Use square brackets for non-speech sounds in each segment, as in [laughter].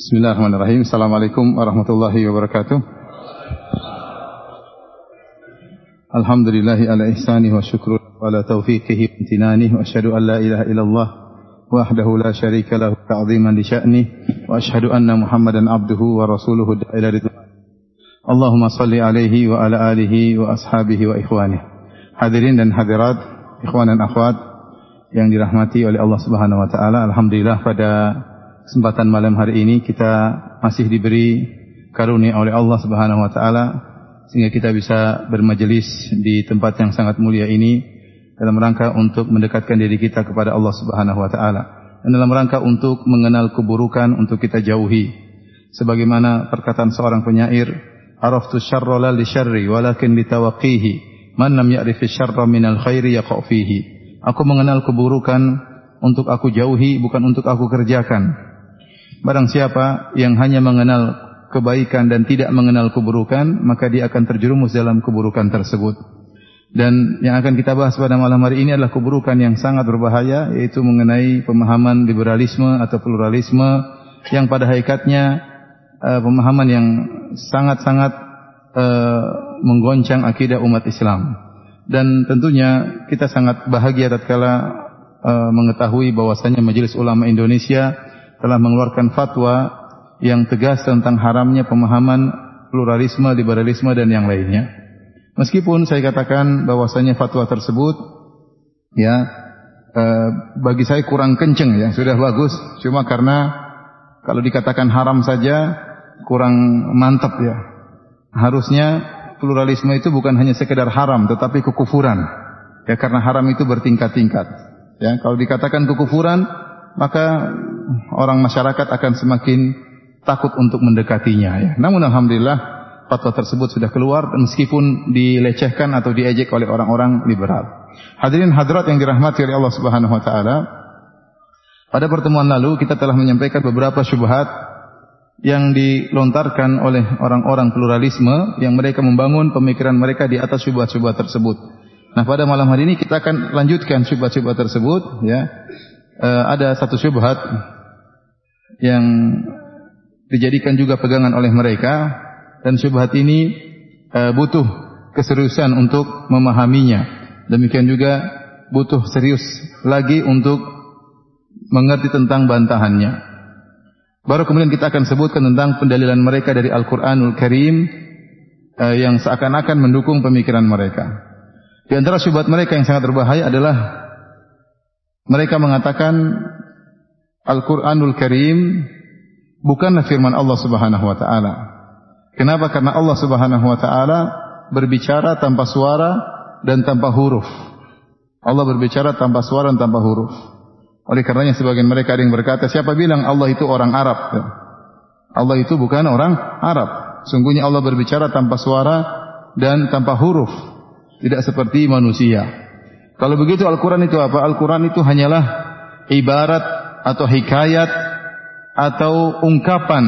Bismillahirrahmanirrahim. Assalamualaikum warahmatullahi wabarakatuh. Alhamdulillahi ala ihsani wa syukru ala taufiqihi wa imtinani wa asyhadu an la ilaha illallah wahdahu la syarika lahu ta'ziman li sya'ni wa asyhadu anna Muhammadan abduhu wa rasuluhu ila ridwan. Allahumma salli alaihi wa ala alihi wa ashabihi wa ikhwani. Hadirin dan hadirat, ikhwan dan akhwat yang dirahmati oleh Allah Subhanahu wa taala. Alhamdulillah pada kesempatan malam hari ini kita masih diberi karunia oleh Allah Subhanahu wa taala sehingga kita bisa bermajelis di tempat yang sangat mulia ini dalam rangka untuk mendekatkan diri kita kepada Allah Subhanahu wa taala. Dan dalam rangka untuk mengenal keburukan untuk kita jauhi. Sebagaimana perkataan seorang penyair araftu syarra la li syarri walakin li man lam ya'rif syarra minal khairi yaqa fihi. Aku mengenal keburukan untuk aku jauhi bukan untuk aku kerjakan barang siapa yang hanya mengenal kebaikan dan tidak mengenal keburukan, maka dia akan terjerumus dalam keburukan tersebut. Dan yang akan kita bahas pada malam hari ini adalah keburukan yang sangat berbahaya, yaitu mengenai pemahaman liberalisme atau pluralisme yang pada hakikatnya uh, pemahaman yang sangat-sangat uh, menggoncang akidah umat Islam. Dan tentunya kita sangat bahagia tatkala uh, mengetahui bahwasanya Majelis Ulama Indonesia telah mengeluarkan fatwa yang tegas tentang haramnya pemahaman pluralisme, liberalisme dan yang lainnya. Meskipun saya katakan bahwasanya fatwa tersebut ya eh, bagi saya kurang kenceng ya, sudah bagus, cuma karena kalau dikatakan haram saja kurang mantap ya. Harusnya pluralisme itu bukan hanya sekedar haram tetapi kekufuran. Ya karena haram itu bertingkat-tingkat. Ya, kalau dikatakan kekufuran maka orang masyarakat akan semakin takut untuk mendekatinya ya. Namun alhamdulillah fatwa tersebut sudah keluar meskipun dilecehkan atau diejek oleh orang-orang liberal. Hadirin hadirat yang dirahmati oleh Allah Subhanahu wa taala, pada pertemuan lalu kita telah menyampaikan beberapa syubhat yang dilontarkan oleh orang-orang pluralisme yang mereka membangun pemikiran mereka di atas syubhat-syubhat tersebut. Nah, pada malam hari ini kita akan lanjutkan syubhat-syubhat tersebut ya. E, ada satu syubhat yang dijadikan juga pegangan oleh mereka dan syubhat ini uh, butuh keseriusan untuk memahaminya. Demikian juga butuh serius lagi untuk mengerti tentang bantahannya. Baru kemudian kita akan sebutkan tentang pendalilan mereka dari Al-Qur'anul Karim uh, yang seakan-akan mendukung pemikiran mereka. Di antara syubhat mereka yang sangat berbahaya adalah mereka mengatakan Al-Qur'anul Karim bukanlah firman Allah Subhanahu wa taala. Kenapa? Karena Allah Subhanahu wa taala berbicara tanpa suara dan tanpa huruf. Allah berbicara tanpa suara dan tanpa huruf. Oleh karenanya sebagian mereka ada yang berkata, siapa bilang Allah itu orang Arab? Allah itu bukan orang Arab. Sungguhnya Allah berbicara tanpa suara dan tanpa huruf. Tidak seperti manusia. Kalau begitu Al-Quran itu apa? Al-Quran itu hanyalah ibarat atau hikayat atau ungkapan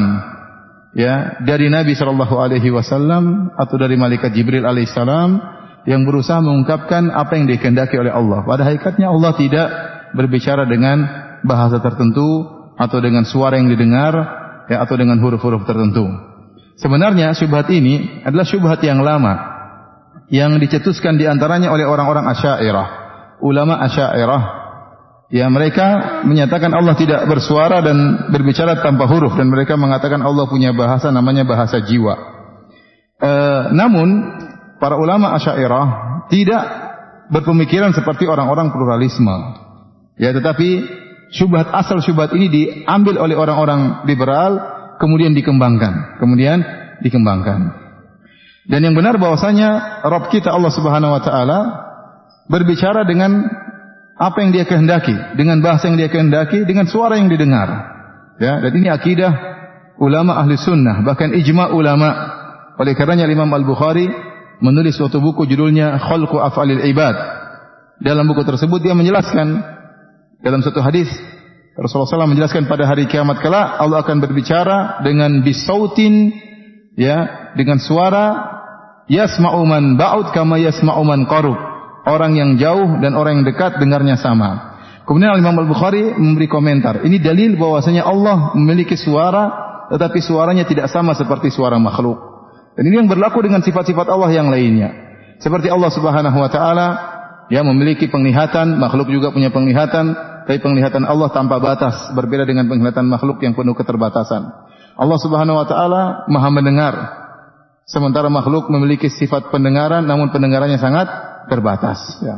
ya dari Nabi Shallallahu Alaihi Wasallam atau dari malaikat Jibril Alaihissalam yang berusaha mengungkapkan apa yang dikehendaki oleh Allah. Pada hakikatnya Allah tidak berbicara dengan bahasa tertentu atau dengan suara yang didengar ya atau dengan huruf-huruf tertentu. Sebenarnya syubhat ini adalah syubhat yang lama yang dicetuskan di antaranya oleh orang-orang Asy'ariyah, ulama Asy'ariyah Ya mereka menyatakan Allah tidak bersuara dan berbicara tanpa huruf dan mereka mengatakan Allah punya bahasa namanya bahasa jiwa. E, namun para ulama Asy'ariyah tidak berpemikiran seperti orang-orang pluralisme. Ya tetapi syubhat asal syubhat ini diambil oleh orang-orang liberal kemudian dikembangkan, kemudian dikembangkan. Dan yang benar bahwasanya Rabb kita Allah Subhanahu wa taala berbicara dengan apa yang dia kehendaki, dengan bahasa yang dia kehendaki, dengan suara yang didengar. Ya, dan ini akidah ulama ahli sunnah, bahkan ijma ulama. Oleh karenanya Imam Al-Bukhari menulis suatu buku judulnya Khalqu Af'alil Ibad. Dalam buku tersebut dia menjelaskan dalam satu hadis Rasulullah SAW menjelaskan pada hari kiamat kala Allah akan berbicara dengan bisautin ya dengan suara yasma'u man ba'ud kama yasma'u man qarub orang yang jauh dan orang yang dekat dengarnya sama. Kemudian Imam Al-Bukhari memberi komentar. Ini dalil bahwasanya Allah memiliki suara tetapi suaranya tidak sama seperti suara makhluk. Dan ini yang berlaku dengan sifat-sifat Allah yang lainnya. Seperti Allah Subhanahu wa taala ya memiliki penglihatan, makhluk juga punya penglihatan, tapi penglihatan Allah tanpa batas, berbeda dengan penglihatan makhluk yang penuh keterbatasan. Allah Subhanahu wa taala Maha mendengar. Sementara makhluk memiliki sifat pendengaran namun pendengarannya sangat terbatas ya.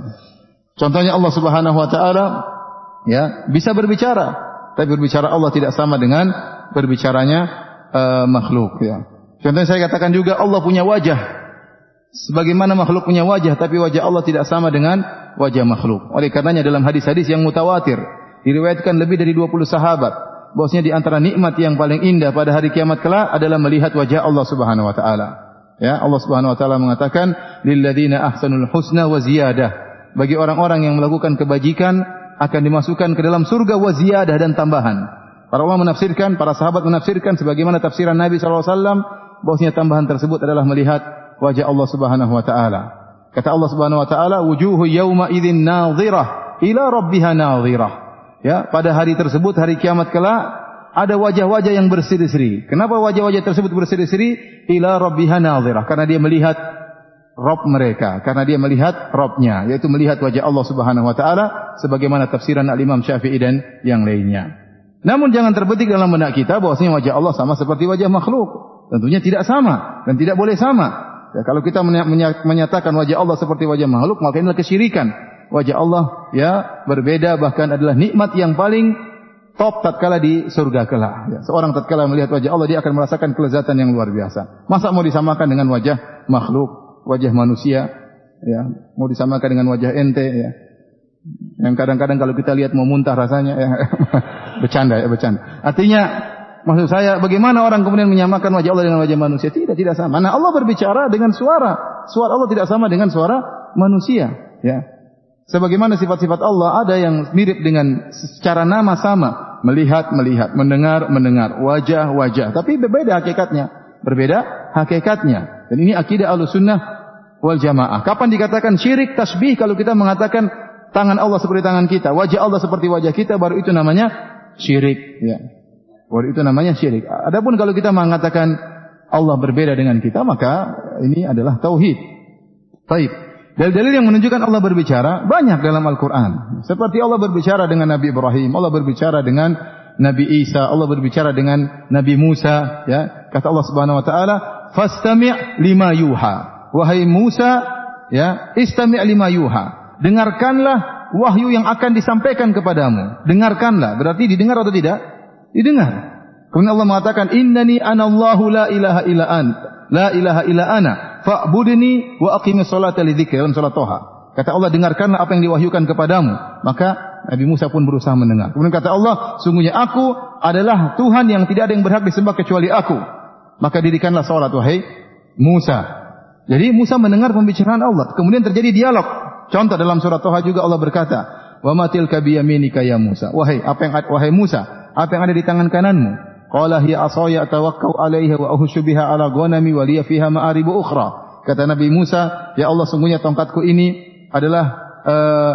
Contohnya Allah Subhanahu wa taala ya bisa berbicara, tapi berbicara Allah tidak sama dengan berbicaranya uh, makhluk ya. Contohnya saya katakan juga Allah punya wajah. Sebagaimana makhluk punya wajah, tapi wajah Allah tidak sama dengan wajah makhluk. Oleh karenanya dalam hadis-hadis yang mutawatir diriwayatkan lebih dari 20 sahabat bahwasanya di antara nikmat yang paling indah pada hari kiamat kelak adalah melihat wajah Allah Subhanahu wa taala. Ya, Allah Subhanahu wa taala mengatakan lilladzina ahsanul husna wa ziyadah. Bagi orang-orang yang melakukan kebajikan akan dimasukkan ke dalam surga wa ziyadah dan tambahan. Para ulama menafsirkan, para sahabat menafsirkan sebagaimana tafsiran Nabi sallallahu alaihi wasallam bahwasanya tambahan tersebut adalah melihat wajah Allah Subhanahu wa taala. Kata Allah Subhanahu wa taala, "Wujuhu yauma idzin nadhirah ila rabbiha nadhirah." Ya, pada hari tersebut hari kiamat kelak ada wajah-wajah yang berseri-seri. Kenapa wajah-wajah tersebut berseri-seri? Ila rabbiha nadhirah. Karena dia melihat Rob mereka. Karena dia melihat Robnya. Yaitu melihat wajah Allah subhanahu wa ta'ala. Sebagaimana tafsiran al-imam syafi'i dan yang lainnya. Namun jangan terbetik dalam benak kita bahwasanya wajah Allah sama seperti wajah makhluk. Tentunya tidak sama. Dan tidak boleh sama. Ya, kalau kita menyatakan wajah Allah seperti wajah makhluk, maka inilah kesyirikan wajah Allah ya berbeda bahkan adalah nikmat yang paling top tatkala di surga kelak. Ya, seorang tatkala melihat wajah Allah dia akan merasakan kelezatan yang luar biasa. Masa mau disamakan dengan wajah makhluk, wajah manusia, ya, mau disamakan dengan wajah ente ya. Yang kadang-kadang kalau kita lihat mau muntah rasanya ya. [laughs] bercanda ya, bercanda. Artinya maksud saya bagaimana orang kemudian menyamakan wajah Allah dengan wajah manusia? Tidak, tidak sama. Nah, Allah berbicara dengan suara. Suara Allah tidak sama dengan suara manusia, ya. Sebagaimana sifat-sifat Allah ada yang mirip dengan secara nama sama, melihat melihat, mendengar mendengar, wajah wajah, tapi berbeda hakikatnya, berbeda hakikatnya. Dan ini akidah Ahlussunnah wal Jamaah. Kapan dikatakan syirik tasbih kalau kita mengatakan tangan Allah seperti tangan kita, wajah Allah seperti wajah kita baru itu namanya syirik, ya. Baru itu namanya syirik. Adapun kalau kita mengatakan Allah berbeda dengan kita, maka ini adalah tauhid. Baik. Dalil-dalil yang menunjukkan Allah berbicara banyak dalam Al-Quran. Seperti Allah berbicara dengan Nabi Ibrahim, Allah berbicara dengan Nabi Isa, Allah berbicara dengan Nabi Musa. Ya, kata Allah Subhanahu Wa Taala, "Fastami' lima yuha." Wahai Musa, ya, istami' lima yuha. Dengarkanlah wahyu yang akan disampaikan kepadamu. Dengarkanlah. Berarti didengar atau tidak? Didengar. Kemudian Allah mengatakan, "Innani anallahu la ilaha illa anta." La ilaha illa ana fa'budni wa aqimis salata li dzikri dalam salat Toha. Kata Allah dengarkanlah apa yang diwahyukan kepadamu. Maka Nabi Musa pun berusaha mendengar. Kemudian kata Allah, sungguhnya aku adalah Tuhan yang tidak ada yang berhak disembah kecuali aku. Maka dirikanlah salat wahai Musa. Jadi Musa mendengar pembicaraan Allah. Kemudian terjadi dialog. Contoh dalam surat Toha juga Allah berkata, "Wa matil kabiyaminika ya Musa." Wahai apa yang wahai Musa, apa yang ada di tangan kananmu? Qala hiya asaya tawakkau 'alaiha wa ahushu biha 'ala ghanami wa liya fiha ma'aribu ukhra. Kata Nabi Musa, "Ya Allah, sungguhnya tongkatku ini adalah uh,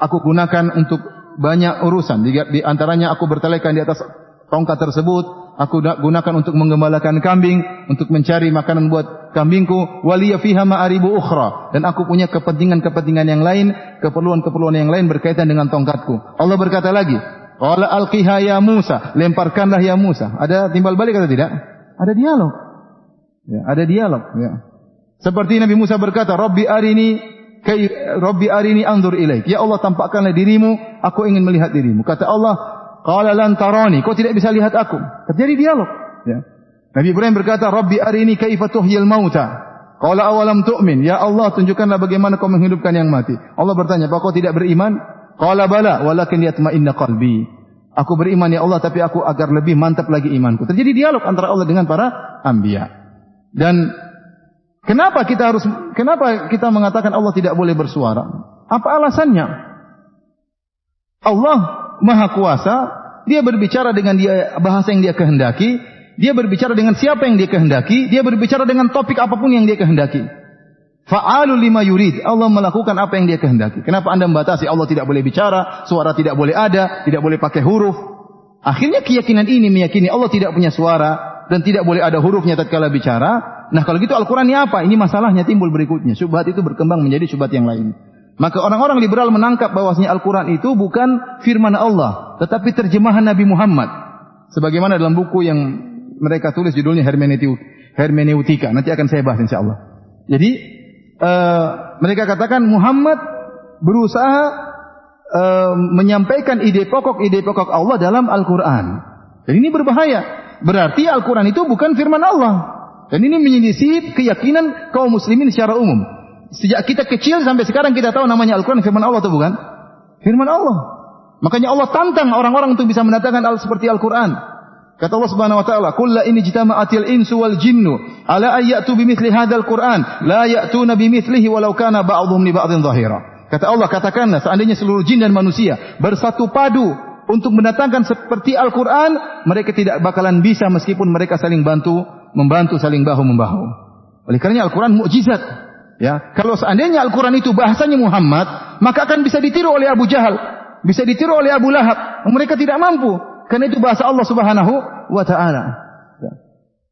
aku gunakan untuk banyak urusan. Di, di antaranya aku bertelekan di atas tongkat tersebut, aku gunakan untuk menggembalakan kambing, untuk mencari makanan buat kambingku, waliya fiha ma'aribu ukhra dan aku punya kepentingan-kepentingan yang lain, keperluan-keperluan yang lain berkaitan dengan tongkatku. Allah berkata lagi, Qala alqiha ya Musa, lemparkanlah ya Musa. Ada timbal balik atau tidak? Ada dialog. Ya, ada dialog, ya. Seperti Nabi Musa berkata, "Rabbi arini kai Rabbi arini anzur ilaik." Ya Allah, tampakkanlah dirimu, aku ingin melihat dirimu. Kata Allah, "Qala lan tarani." Kau tidak bisa lihat aku. Terjadi dialog, ya. Nabi Ibrahim berkata, "Rabbi arini kaifa tuhyil mauta." Qala awalam tu'min. Ya Allah, tunjukkanlah bagaimana kau menghidupkan yang mati. Allah bertanya, "Apa kau tidak beriman?" Qala bala walakin yatma'inna qalbi. Aku beriman ya Allah tapi aku agar lebih mantap lagi imanku. Terjadi dialog antara Allah dengan para anbiya. Dan kenapa kita harus kenapa kita mengatakan Allah tidak boleh bersuara? Apa alasannya? Allah Maha Kuasa, dia berbicara dengan dia bahasa yang dia kehendaki, dia berbicara dengan siapa yang dia kehendaki, dia berbicara dengan topik apa pun yang dia kehendaki. Fa'alu lima yurid. Allah melakukan apa yang dia kehendaki. Kenapa anda membatasi Allah tidak boleh bicara, suara tidak boleh ada, tidak boleh pakai huruf. Akhirnya keyakinan ini meyakini Allah tidak punya suara, dan tidak boleh ada hurufnya tatkala bicara. Nah, kalau gitu Al-Qur'an ini apa? Ini masalahnya timbul berikutnya. Syubhat itu berkembang menjadi syubhat yang lain. Maka orang-orang liberal menangkap bahwasanya Al-Qur'an itu bukan firman Allah, tetapi terjemahan Nabi Muhammad. Sebagaimana dalam buku yang mereka tulis judulnya Hermeneutika. Nanti akan saya bahas insyaallah. Jadi uh, mereka katakan Muhammad berusaha uh, menyampaikan ide pokok ide pokok Allah dalam Al-Qur'an. Dan ini berbahaya. Berarti Al-Quran itu bukan firman Allah. Dan ini menyelisih keyakinan kaum muslimin secara umum. Sejak kita kecil sampai sekarang kita tahu namanya Al-Quran firman Allah atau bukan? Firman Allah. Makanya Allah tantang orang-orang untuk bisa mendatangkan hal seperti Al-Quran. Kata Allah Subhanahu wa taala, "Qul la in jitama'atil insu wal jinnu ala ayyatu bimithli hadzal Qur'an, la ya'tuna bimithlihi walau kana ba'dhum li ba'dhin dhahira." Kata Allah, katakanlah seandainya seluruh jin dan manusia bersatu padu untuk mendatangkan seperti Al-Quran, mereka tidak bakalan bisa meskipun mereka saling bantu, membantu saling bahu membahu. Oleh karena Al-Quran mukjizat. Ya, kalau seandainya Al-Quran itu bahasanya Muhammad, maka akan bisa ditiru oleh Abu Jahal, bisa ditiru oleh Abu Lahab. Mereka tidak mampu, karena itu bahasa Allah Subhanahu wa taala. Ya.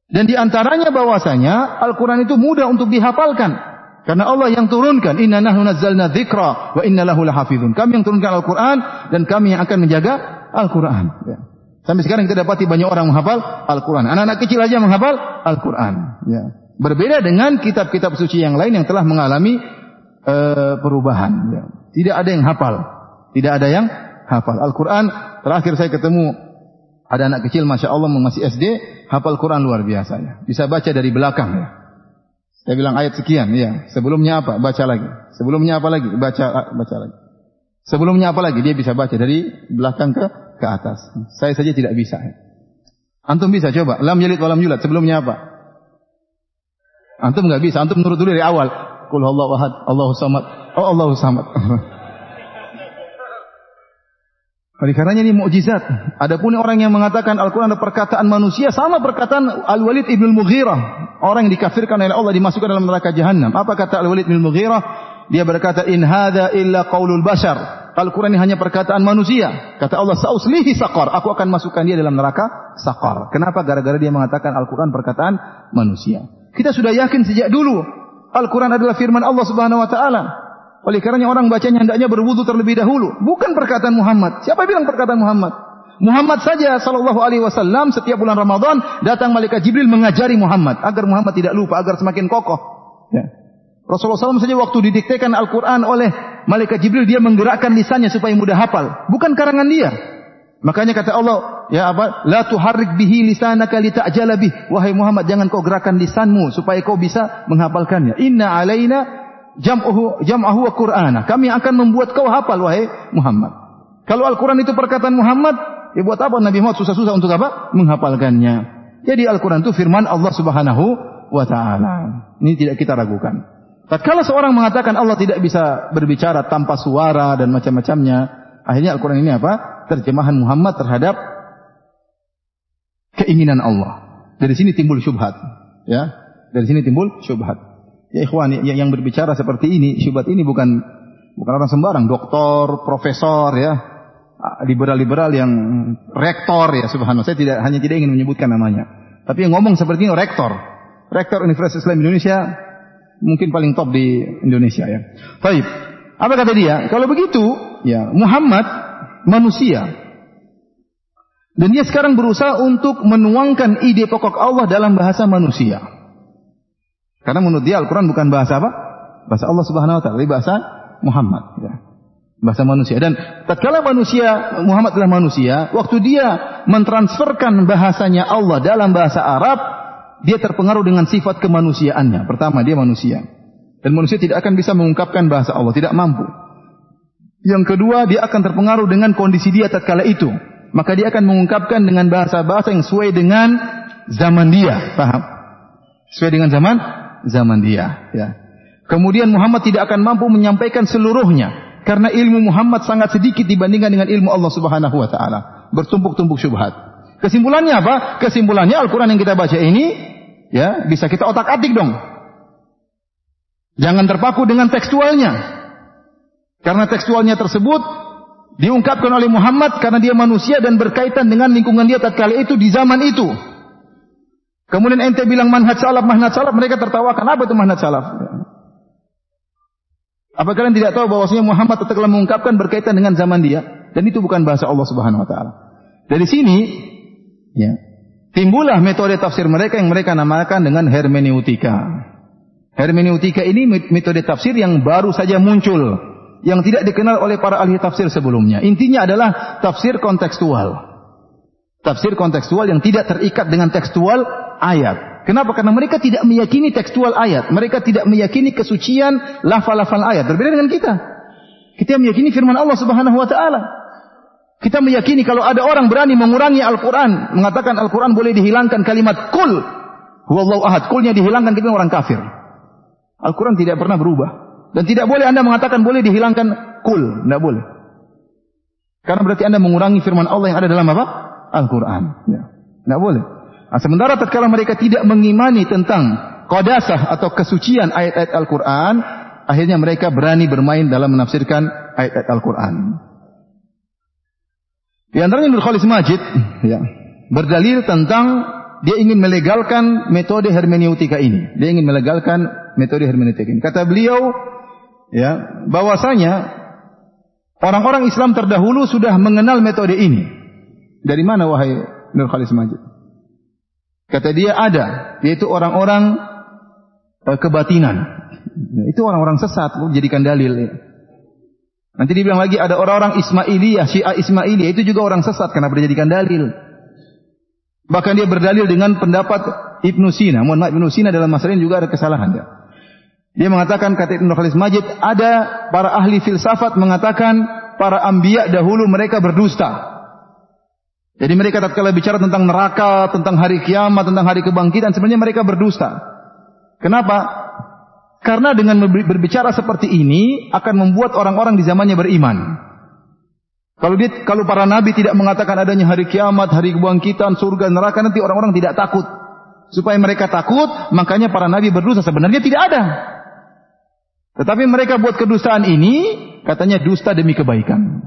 Dan di antaranya bahwasanya Al-Quran itu mudah untuk dihafalkan. Karena Allah yang turunkan, inna nahnu nazzalna dzikra wa inna lahu lahafizun. Kami yang turunkan Al-Qur'an dan kami yang akan menjaga Al-Qur'an. Ya. Sampai sekarang kita dapati banyak orang menghafal Al-Qur'an. Anak-anak kecil aja menghafal Al-Qur'an. Ya. Berbeda dengan kitab-kitab suci yang lain yang telah mengalami uh, perubahan. Ya. Tidak ada yang hafal. Tidak ada yang hafal. Al-Qur'an terakhir saya ketemu ada anak kecil masya Allah masih SD hafal Quran luar biasa ya. Bisa baca dari belakang ya. Saya bilang ayat sekian, ya. Sebelumnya apa? Baca lagi. Sebelumnya apa lagi? Baca baca lagi. Sebelumnya apa lagi? Dia bisa baca dari belakang ke ke atas. Saya saja tidak bisa. Antum bisa coba. Lam yalid walam yulad. Sebelumnya apa? Antum nggak bisa. Antum menurut dulu dari awal. Qul Allahu ahad, Allahu samad. Oh Allahu samad. [laughs] Oleh karenanya ini mukjizat. Adapun orang yang mengatakan Al-Quran adalah perkataan manusia, sama perkataan Al-Walid ibn Mughirah. Orang yang dikafirkan oleh Allah dimasukkan dalam neraka jahanam. Apa kata Al-Walid ibn Mughirah? Dia berkata, In hadha illa qaulul bashar. Al-Quran ini hanya perkataan manusia. Kata Allah, Sauslihi sakar. Aku akan masukkan dia dalam neraka sakar. Kenapa? Gara-gara dia mengatakan Al-Quran perkataan manusia. Kita sudah yakin sejak dulu. Al-Quran adalah firman Allah subhanahu wa ta'ala. Oleh karenanya orang bacanya hendaknya berwudu terlebih dahulu. Bukan perkataan Muhammad. Siapa bilang perkataan Muhammad? Muhammad saja sallallahu alaihi wasallam setiap bulan Ramadan datang malaikat Jibril mengajari Muhammad agar Muhammad tidak lupa agar semakin kokoh. Ya. Rasulullah SAW saja waktu didiktekan Al-Quran oleh malaikat Jibril dia menggerakkan lisannya supaya mudah hafal. Bukan karangan dia. Makanya kata Allah, ya apa? La tuharrik bihi lisanaka lita'jala bih. Wahai Muhammad, jangan kau gerakkan lisanmu supaya kau bisa menghafalkannya. Inna alaina jam'uhu jam'ahu wa Qur'ana. Kami akan membuat kau hafal wahai Muhammad. Kalau Al-Qur'an itu perkataan Muhammad, ya buat apa Nabi Muhammad susah-susah untuk apa? Menghafalkannya. Jadi Al-Qur'an itu firman Allah Subhanahu wa taala. Ini tidak kita ragukan. Tatkala seorang mengatakan Allah tidak bisa berbicara tanpa suara dan macam-macamnya, akhirnya Al-Qur'an ini apa? Terjemahan Muhammad terhadap keinginan Allah. Dari sini timbul syubhat, ya. Dari sini timbul syubhat. Ya ikhwan, yang, yang berbicara seperti ini, syubhat ini bukan bukan orang sembarang, doktor, profesor ya, liberal-liberal yang rektor ya subhanallah. Saya tidak hanya tidak ingin menyebutkan namanya. Tapi yang ngomong seperti ini rektor. Rektor Universitas Islam Indonesia mungkin paling top di Indonesia ya. Baik. Apa kata dia? Kalau begitu, ya Muhammad manusia. Dan dia sekarang berusaha untuk menuangkan ide pokok Allah dalam bahasa manusia. Karena menurut dia Al-Quran bukan bahasa apa? Bahasa Allah Subhanahu Wa Taala, tapi bahasa Muhammad. Ya. Bahasa manusia. Dan tatkala manusia Muhammad adalah manusia, waktu dia mentransferkan bahasanya Allah dalam bahasa Arab, dia terpengaruh dengan sifat kemanusiaannya. Pertama, dia manusia. Dan manusia tidak akan bisa mengungkapkan bahasa Allah, tidak mampu. Yang kedua, dia akan terpengaruh dengan kondisi dia tatkala itu. Maka dia akan mengungkapkan dengan bahasa-bahasa yang sesuai dengan zaman dia. Paham? Sesuai dengan zaman zaman dia. Ya. Kemudian Muhammad tidak akan mampu menyampaikan seluruhnya karena ilmu Muhammad sangat sedikit dibandingkan dengan ilmu Allah Subhanahu wa taala. Bertumpuk-tumpuk syubhat. Kesimpulannya apa? Kesimpulannya Al-Qur'an yang kita baca ini ya, bisa kita otak-atik dong. Jangan terpaku dengan tekstualnya. Karena tekstualnya tersebut diungkapkan oleh Muhammad karena dia manusia dan berkaitan dengan lingkungan dia tatkala itu di zaman itu. Kemudian ente bilang manhaj salaf, manhaj salaf, mereka tertawakan. Apa itu manhaj salaf? Apa kalian tidak tahu bahwasanya Muhammad telah mengungkapkan berkaitan dengan zaman dia dan itu bukan bahasa Allah Subhanahu wa taala. Dari sini ya, timbullah metode tafsir mereka yang mereka namakan dengan hermeneutika. Hermeneutika ini metode tafsir yang baru saja muncul, yang tidak dikenal oleh para ahli tafsir sebelumnya. Intinya adalah tafsir kontekstual. Tafsir kontekstual yang tidak terikat dengan tekstual ayat. Kenapa? Karena mereka tidak meyakini tekstual ayat. Mereka tidak meyakini kesucian lafal-lafal ayat. Berbeda dengan kita. Kita meyakini firman Allah Subhanahu wa taala. Kita meyakini kalau ada orang berani mengurangi Al-Quran, mengatakan Al-Quran boleh dihilangkan kalimat kul, huwallahu ahad, kulnya dihilangkan kita orang kafir. Al-Quran tidak pernah berubah. Dan tidak boleh Anda mengatakan boleh dihilangkan kul. Tidak boleh. Karena berarti Anda mengurangi firman Allah yang ada dalam apa? Al-Quran. Ya. Tidak boleh. Nah, sementara tatkala mereka tidak mengimani tentang kodasah atau kesucian ayat-ayat Al-Quran, akhirnya mereka berani bermain dalam menafsirkan ayat-ayat Al-Quran. Di antaranya Nur Khalis Majid ya, berdalil tentang dia ingin melegalkan metode hermeneutika ini. Dia ingin melegalkan metode hermeneutika ini. Kata beliau, ya, bahwasanya orang-orang Islam terdahulu sudah mengenal metode ini. Dari mana wahai Nur Khalis Majid? Kata dia ada, yaitu orang-orang uh, kebatinan. Ya, itu orang-orang sesat, jadikan dalil. Ya. Nanti dibilang lagi ada orang-orang Ismailiyah, Syiah Ismailiyah, itu juga orang sesat karena berjadikan dalil. Bahkan dia berdalil dengan pendapat Ibnu Sina. Mohon maaf Ibnu Sina dalam masalah ini juga ada kesalahan. Ya. Dia mengatakan kata Ibnu Khalis Majid ada para ahli filsafat mengatakan para ambia dahulu mereka berdusta. Jadi mereka tatkala bicara tentang neraka, tentang hari kiamat, tentang hari kebangkitan, sebenarnya mereka berdusta. Kenapa? Karena dengan berbicara seperti ini akan membuat orang-orang di zamannya beriman. Kalau dia, kalau para nabi tidak mengatakan adanya hari kiamat, hari kebangkitan, surga, neraka, nanti orang-orang tidak takut. Supaya mereka takut, makanya para nabi berdosa. Sebenarnya tidak ada. Tetapi mereka buat kedustaan ini, katanya dusta demi kebaikan.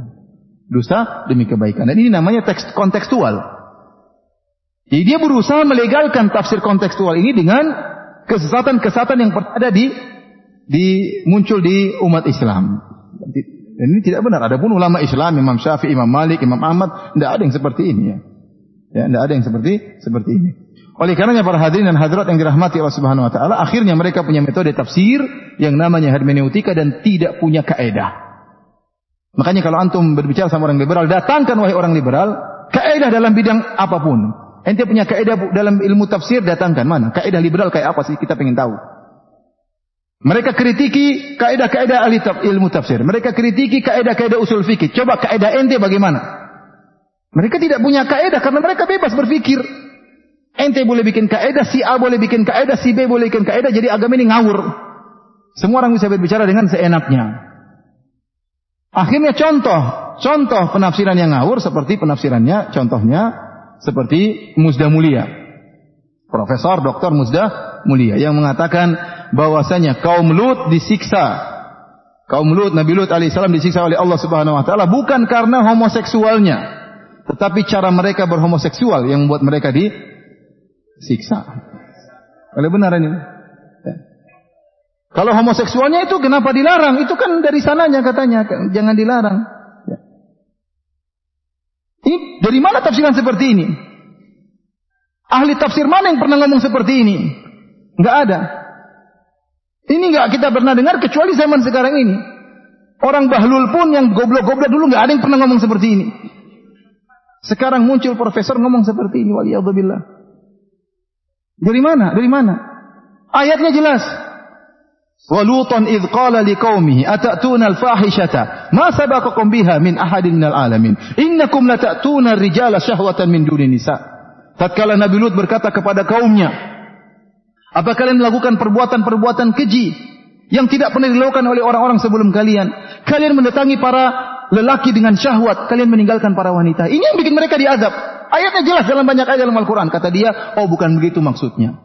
Dusta demi kebaikan. Dan ini namanya teks kontekstual. Jadi dia berusaha melegalkan tafsir kontekstual ini dengan kesesatan-kesesatan yang ada di di muncul di umat Islam. Dan ini tidak benar. Adapun ulama Islam, Imam Syafi'i, Imam Malik, Imam Ahmad, tidak ada yang seperti ini ya. Ya, tidak ada yang seperti seperti ini. Oleh karenanya para hadirin dan hadirat yang dirahmati Allah Subhanahu wa taala, akhirnya mereka punya metode tafsir yang namanya hermeneutika dan tidak punya kaedah. Makanya kalau antum berbicara sama orang liberal, datangkan wahai orang liberal, kaedah dalam bidang apa pun. Ente punya kaedah dalam ilmu tafsir, datangkan mana? Kaedah liberal kayak apa sih? Kita pengen tahu. Mereka kritiki kaidah-kaidah ahli ilmu tafsir. Mereka kritiki kaidah-kaidah usul fikih. Coba kaidah ente bagaimana? Mereka tidak punya kaidah karena mereka bebas berpikir. Ente boleh bikin kaidah, si A boleh bikin kaidah, si B boleh bikin kaidah. Jadi agama ini ngawur. Semua orang bisa berbicara dengan seenaknya. Akhirnya contoh, contoh penafsiran yang ngawur seperti penafsirannya, contohnya seperti Musda Mulia. Profesor Dr. Musda Mulia yang mengatakan bahwasanya kaum Lut disiksa. Kaum Lut, Nabi Lut alaihissalam disiksa oleh Allah Subhanahu wa taala bukan karena homoseksualnya, tetapi cara mereka berhomoseksual yang membuat mereka disiksa. Kalau benar ini. Ya. Kalau homoseksualnya itu kenapa dilarang? Itu kan dari sananya katanya, jangan dilarang. Ya. Ini dari mana tafsiran seperti ini? Ahli tafsir mana yang pernah ngomong seperti ini? Enggak ada. Ini nggak kita pernah dengar kecuali zaman sekarang ini. Orang bahlul pun yang goblok-goblok dulu nggak ada yang pernah ngomong seperti ini. Sekarang muncul profesor ngomong seperti ini. Waliyahzubillah. Dari mana? Dari mana? Ayatnya jelas. Walutan idh qala liqaumihi atatuna al-fahishata ma sabaqakum biha min ahadin minal alamin innakum latatuna ar-rijala syahwatan min duni nisa tatkala Nabi Lut berkata kepada kaumnya apa kalian melakukan perbuatan-perbuatan keji yang tidak pernah dilakukan oleh orang-orang sebelum kalian? Kalian mendatangi para lelaki dengan syahwat, kalian meninggalkan para wanita. Ini yang bikin mereka diadab. Ayatnya jelas dalam banyak ayat dalam Al-Quran. Kata dia, oh bukan begitu maksudnya.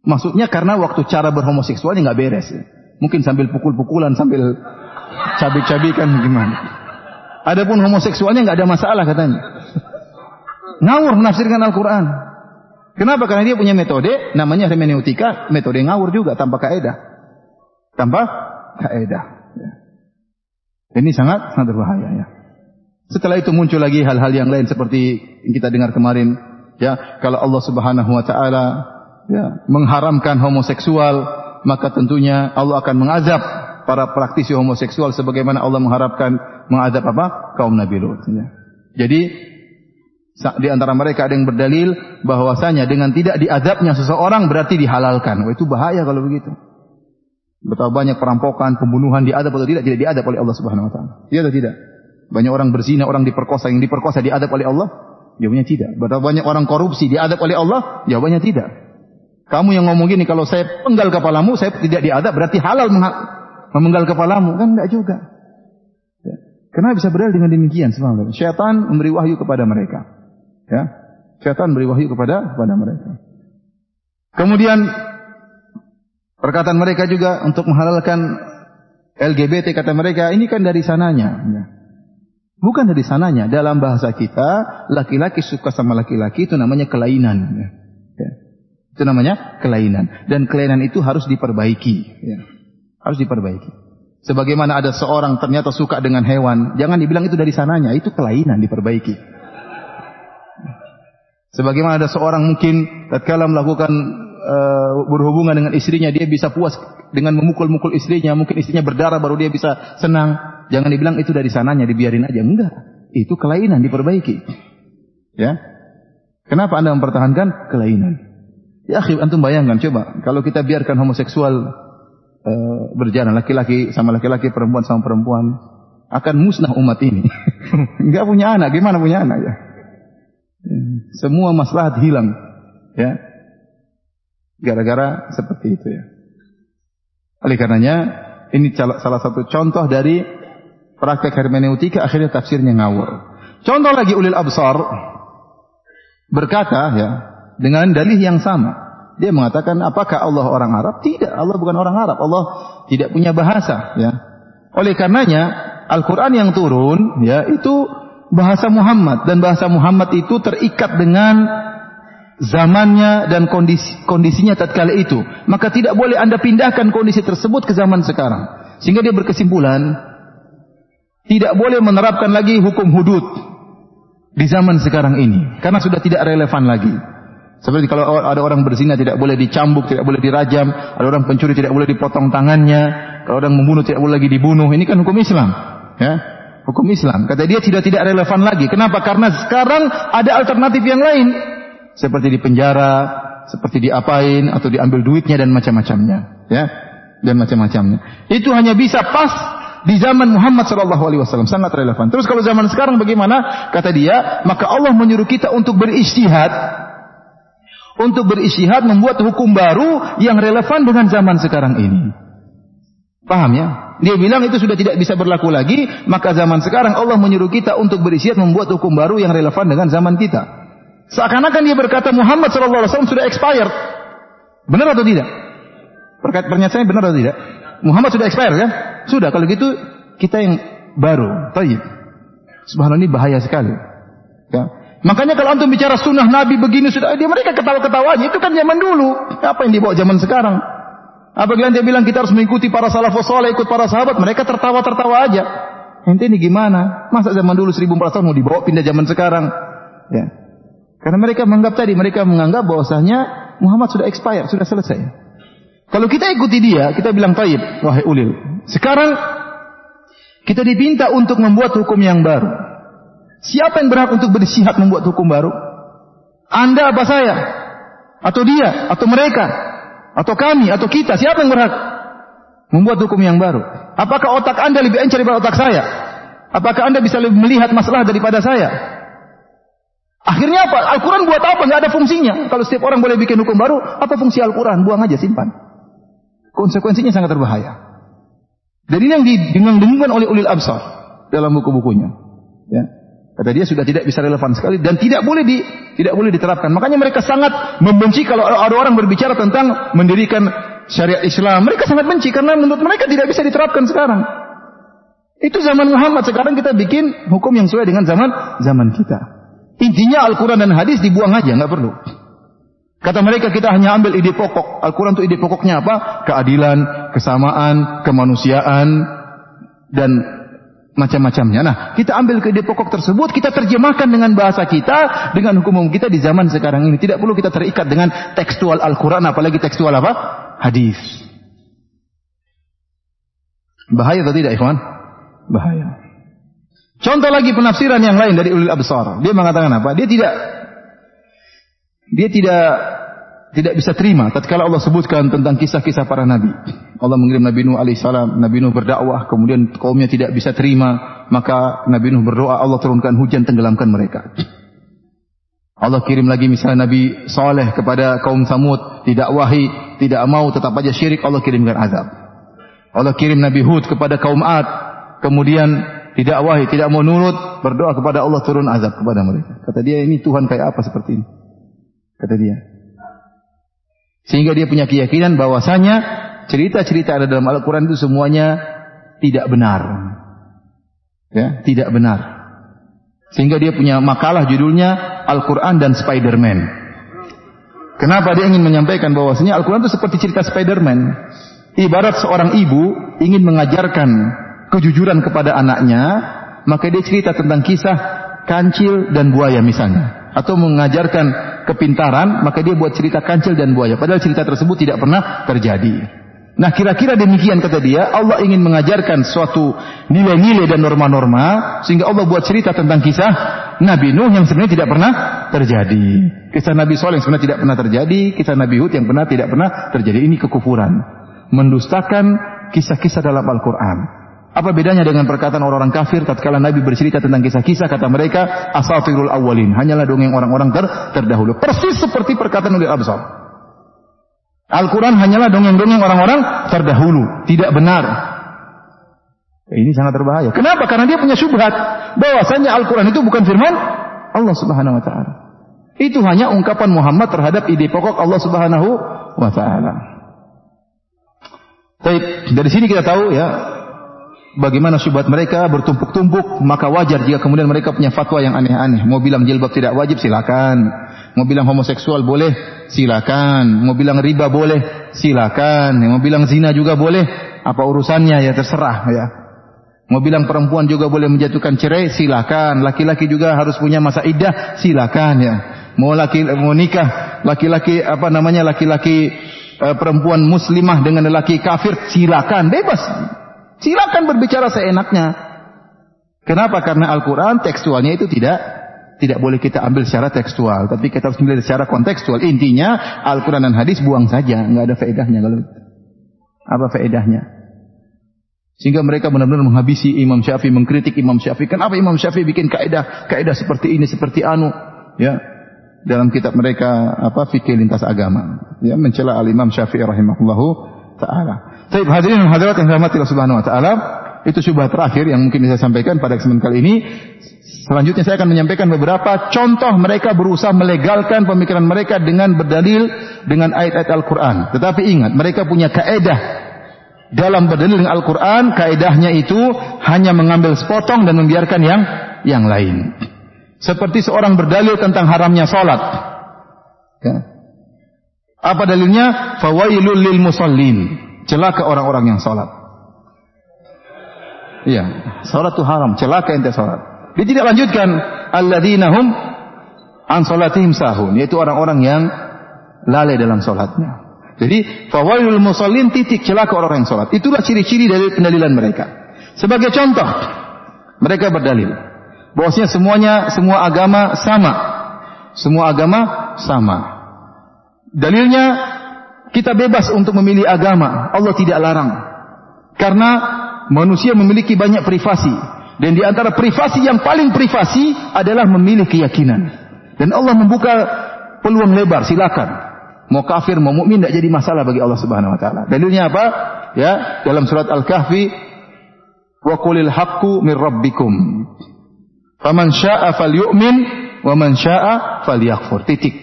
Maksudnya karena waktu cara berhomoseksualnya nggak beres. Mungkin sambil pukul-pukulan, sambil cabik-cabikan gimana. Adapun homoseksualnya nggak ada masalah katanya. Ngawur menafsirkan Al-Quran. Kenapa? Karena dia punya metode, namanya hermeneutika, metode ngawur juga, tanpa kaedah. Tanpa kaedah. Ya. Ini sangat sangat berbahaya ya. Setelah itu muncul lagi hal-hal yang lain seperti yang kita dengar kemarin, ya, kalau Allah Subhanahu wa taala ya, mengharamkan homoseksual, maka tentunya Allah akan mengazab para praktisi homoseksual sebagaimana Allah mengharapkan mengazab apa? kaum Nabi Lut. Ya. Jadi di antara mereka ada yang berdalil bahwasanya dengan tidak diadabnya seseorang berarti dihalalkan. Wah, itu bahaya kalau begitu. Betapa banyak perampokan, pembunuhan diadab atau tidak? Tidak diadab oleh Allah Subhanahu wa taala. Iya atau tidak? Banyak orang berzina, orang diperkosa, yang diperkosa diadab oleh Allah? Jawabannya tidak. Betapa banyak orang korupsi diadab oleh Allah? Jawabannya tidak. Kamu yang ngomong gini, kalau saya penggal kepalamu, saya tidak diadab, berarti halal memenggal kepalamu. Kan enggak juga. Ya. Kenapa bisa berdalil dengan demikian? Sebenarnya syaitan memberi wahyu kepada mereka. Ya, syaitan beri wahyu kepada kepada mereka. Kemudian perkataan mereka juga untuk menghalalkan LGBT kata mereka ini kan dari sananya. Ya. Bukan dari sananya. Dalam bahasa kita, laki-laki suka sama laki-laki itu namanya kelainan. Ya. Ya. Itu namanya kelainan. Dan kelainan itu harus diperbaiki. Ya. Harus diperbaiki. Sebagaimana ada seorang ternyata suka dengan hewan, jangan dibilang itu dari sananya, itu kelainan diperbaiki. Sebagaimana ada seorang mungkin tatkala melakukan uh, berhubungan dengan istrinya dia bisa puas dengan memukul-mukul istrinya, mungkin istrinya berdarah baru dia bisa senang. Jangan dibilang itu dari sananya, dibiarin aja. Enggak. Itu kelainan diperbaiki. Ya. Kenapa Anda mempertahankan kelainan? Ya, akhir antum bayangkan coba kalau kita biarkan homoseksual uh, berjalan laki-laki sama laki-laki, perempuan sama perempuan, akan musnah umat ini. [laughs] Enggak punya anak, gimana punya anak ya? Semua maslahat hilang. Ya. Gara-gara seperti itu ya. Oleh karenanya, ini salah satu contoh dari praktek hermeneutika akhirnya tafsirnya ngawur. Contoh lagi ulil absar berkata ya dengan dalih yang sama. Dia mengatakan apakah Allah orang Arab? Tidak, Allah bukan orang Arab. Allah tidak punya bahasa ya. Oleh karenanya Al-Qur'an yang turun ya itu bahasa Muhammad dan bahasa Muhammad itu terikat dengan zamannya dan kondisi kondisinya tatkala itu. Maka tidak boleh Anda pindahkan kondisi tersebut ke zaman sekarang. Sehingga dia berkesimpulan tidak boleh menerapkan lagi hukum hudud di zaman sekarang ini karena sudah tidak relevan lagi. Seperti kalau ada orang berzina tidak boleh dicambuk, tidak boleh dirajam, ada orang pencuri tidak boleh dipotong tangannya, kalau orang membunuh tidak boleh lagi dibunuh. Ini kan hukum Islam, ya hukum Islam. Kata dia tidak tidak relevan lagi. Kenapa? Karena sekarang ada alternatif yang lain. Seperti di penjara, seperti diapain atau diambil duitnya dan macam-macamnya, ya. Dan macam-macamnya. Itu hanya bisa pas di zaman Muhammad sallallahu alaihi wasallam sangat relevan. Terus kalau zaman sekarang bagaimana? Kata dia, maka Allah menyuruh kita untuk beristihad untuk beristihad membuat hukum baru yang relevan dengan zaman sekarang ini. Paham ya? Dia bilang itu sudah tidak bisa berlaku lagi, maka zaman sekarang Allah menyuruh kita untuk berisiat membuat hukum baru yang relevan dengan zaman kita. Seakan-akan dia berkata Muhammad SAW sudah expired. Benar atau tidak? Perkat pernyataannya benar atau tidak? Muhammad sudah expired kan? Sudah. Kalau gitu kita yang baru. Tayyib. Subhanallah ini bahaya sekali. Ya. Makanya kalau antum bicara sunnah Nabi begini sudah dia mereka ketawa-ketawa itu kan zaman dulu. Apa yang dibawa zaman sekarang? Apabila dia bilang kita harus mengikuti para salafus soleh, ikut para sahabat, mereka tertawa-tertawa aja. Ente ini gimana? Masa zaman dulu 1400 tahun mau dibawa pindah zaman sekarang? Ya. Karena mereka menganggap tadi, mereka menganggap bahwasanya Muhammad sudah expired, sudah selesai. Kalau kita ikuti dia, kita bilang taib, wahai ulil. Sekarang kita dipinta untuk membuat hukum yang baru. Siapa yang berhak untuk bersihat membuat hukum baru? Anda apa saya? Atau dia? Atau mereka? atau kami atau kita siapa yang berhak membuat hukum yang baru? Apakah otak Anda lebih encer daripada otak saya? Apakah Anda bisa lebih melihat masalah daripada saya? Akhirnya apa? Al-Quran buat apa? Nggak ada fungsinya. Kalau setiap orang boleh bikin hukum baru, apa fungsi Al-Quran? Buang aja, simpan. Konsekuensinya sangat berbahaya. Dan ini yang didengung-dengungkan oleh ulil absar dalam buku-bukunya. Ya. Kata dia sudah tidak bisa relevan sekali dan tidak boleh di tidak boleh diterapkan. Makanya mereka sangat membenci kalau ada orang berbicara tentang mendirikan syariat Islam. Mereka sangat benci karena menurut mereka tidak bisa diterapkan sekarang. Itu zaman Muhammad. Sekarang kita bikin hukum yang sesuai dengan zaman zaman kita. Intinya Al-Quran dan hadis dibuang aja, nggak perlu. Kata mereka kita hanya ambil ide pokok. Al-Quran itu ide pokoknya apa? Keadilan, kesamaan, kemanusiaan, dan macam-macamnya. Nah, kita ambil ke ide pokok tersebut, kita terjemahkan dengan bahasa kita, dengan hukum kita di zaman sekarang ini. Tidak perlu kita terikat dengan tekstual Al-Quran, apalagi tekstual apa? Hadis. Bahaya atau tidak, ikhwan? Bahaya. Contoh lagi penafsiran yang lain dari ulil absar. Dia mengatakan apa? Dia tidak dia tidak tidak bisa terima tatkala Allah sebutkan tentang kisah-kisah para nabi. Allah mengirim Nabi Nuh alaihissalam, Nabi Nuh berdakwah, kemudian kaumnya tidak bisa terima, maka Nabi Nuh berdoa Allah turunkan hujan tenggelamkan mereka. Allah kirim lagi misalnya Nabi Saleh kepada kaum Samud, tidak wahi, tidak mau tetap aja syirik, Allah kirimkan azab. Allah kirim Nabi Hud kepada kaum Ad, kemudian tidak wahi, tidak mau nurut, berdoa kepada Allah turun azab kepada mereka. Kata dia ini Tuhan kayak apa seperti ini? Kata dia. Sehingga dia punya keyakinan bahwasanya cerita-cerita ada dalam Al-Quran itu semuanya tidak benar. Ya, tidak benar. Sehingga dia punya makalah judulnya Al-Quran dan Spider-Man. Kenapa dia ingin menyampaikan bahwasanya Al-Quran itu seperti cerita Spider-Man. Ibarat seorang ibu ingin mengajarkan kejujuran kepada anaknya, maka dia cerita tentang kisah kancil dan buaya misalnya. Atau mengajarkan kepintaran, maka dia buat cerita kancil dan buaya. Padahal cerita tersebut tidak pernah terjadi. Nah kira-kira demikian kata dia, Allah ingin mengajarkan suatu nilai-nilai dan norma-norma, sehingga Allah buat cerita tentang kisah Nabi Nuh yang sebenarnya tidak pernah terjadi. Kisah Nabi Soleh yang sebenarnya tidak pernah terjadi, kisah Nabi Hud yang pernah tidak pernah terjadi. Ini kekufuran. Mendustakan kisah-kisah dalam Al-Quran. Apa bedanya dengan perkataan orang-orang kafir tatkala Nabi bercerita tentang kisah-kisah kata mereka asatirul awalin, hanyalah dongeng orang-orang ter terdahulu. Persis seperti perkataan oleh Absal. Al-Quran hanyalah dongeng-dongeng orang-orang terdahulu, tidak benar. Ini sangat berbahaya. Kenapa? Karena dia punya syubhat bahwasanya Al-Quran itu bukan firman Allah Subhanahu wa taala. Itu hanya ungkapan Muhammad terhadap ide pokok Allah Subhanahu wa taala. Baik, dari sini kita tahu ya bagaimana syubhat mereka bertumpuk-tumpuk, maka wajar jika kemudian mereka punya fatwa yang aneh-aneh. Mau bilang jilbab tidak wajib silakan. Mau bilang homoseksual boleh, silakan. Mau bilang riba boleh, silakan. Mau bilang zina juga boleh, apa urusannya ya terserah ya. Mau bilang perempuan juga boleh menjatuhkan cerai, silakan. Laki-laki juga harus punya masa iddah, silakan ya. Mau laki mau nikah, laki-laki apa namanya laki-laki eh, perempuan muslimah dengan lelaki kafir, silakan, bebas. Silakan berbicara seenaknya. Kenapa? Karena Al-Quran tekstualnya itu tidak tidak boleh kita ambil secara tekstual, tapi kita harus ambil secara kontekstual. Intinya Al-Quran dan hadis buang saja, nggak ada faedahnya kalau apa faedahnya? Sehingga mereka benar-benar menghabisi Imam Syafi'i, mengkritik Imam Syafi'i. Kenapa Imam Syafi'i bikin kaidah, kaidah seperti ini, seperti anu, ya? Dalam kitab mereka apa fikih lintas agama, ya mencela Al Imam Syafi'i rahimahullahu taala. Baik hadirin hadirat yang dirahmati Allah Subhanahu wa taala, itu syubhat terakhir yang mungkin saya sampaikan pada kesempatan kali ini. Selanjutnya saya akan menyampaikan beberapa contoh mereka berusaha melegalkan pemikiran mereka dengan berdalil dengan ayat-ayat Al-Quran. Tetapi ingat, mereka punya kaedah dalam berdalil dengan Al-Quran, kaedahnya itu hanya mengambil sepotong dan membiarkan yang yang lain. Seperti seorang berdalil tentang haramnya salat. Ya. Apa dalilnya? Fawailul lil musallin. Celaka orang-orang yang salat. Iya, salat itu haram, celaka ente salat. Dia tidak lanjutkan alladzina hum an salatihim sahun, yaitu orang-orang yang lalai dalam salatnya. Jadi fawailul musallin titik celaka orang yang salat. Itulah ciri-ciri dari pendalilan mereka. Sebagai contoh, mereka berdalil bahwasanya semuanya semua agama sama. Semua agama sama. Dalilnya kita bebas untuk memilih agama. Allah tidak larang. Karena manusia memiliki banyak privasi. Dan di antara privasi yang paling privasi adalah memilih keyakinan. Dan Allah membuka peluang lebar, silakan. Mau kafir, mau mukmin tidak jadi masalah bagi Allah Subhanahu wa taala. Dalilnya apa? Ya, dalam surat Al-Kahfi wa qulil haqqu mir rabbikum. Faman syaa'a falyu'min wa man syaa'a falyakfur. Titik.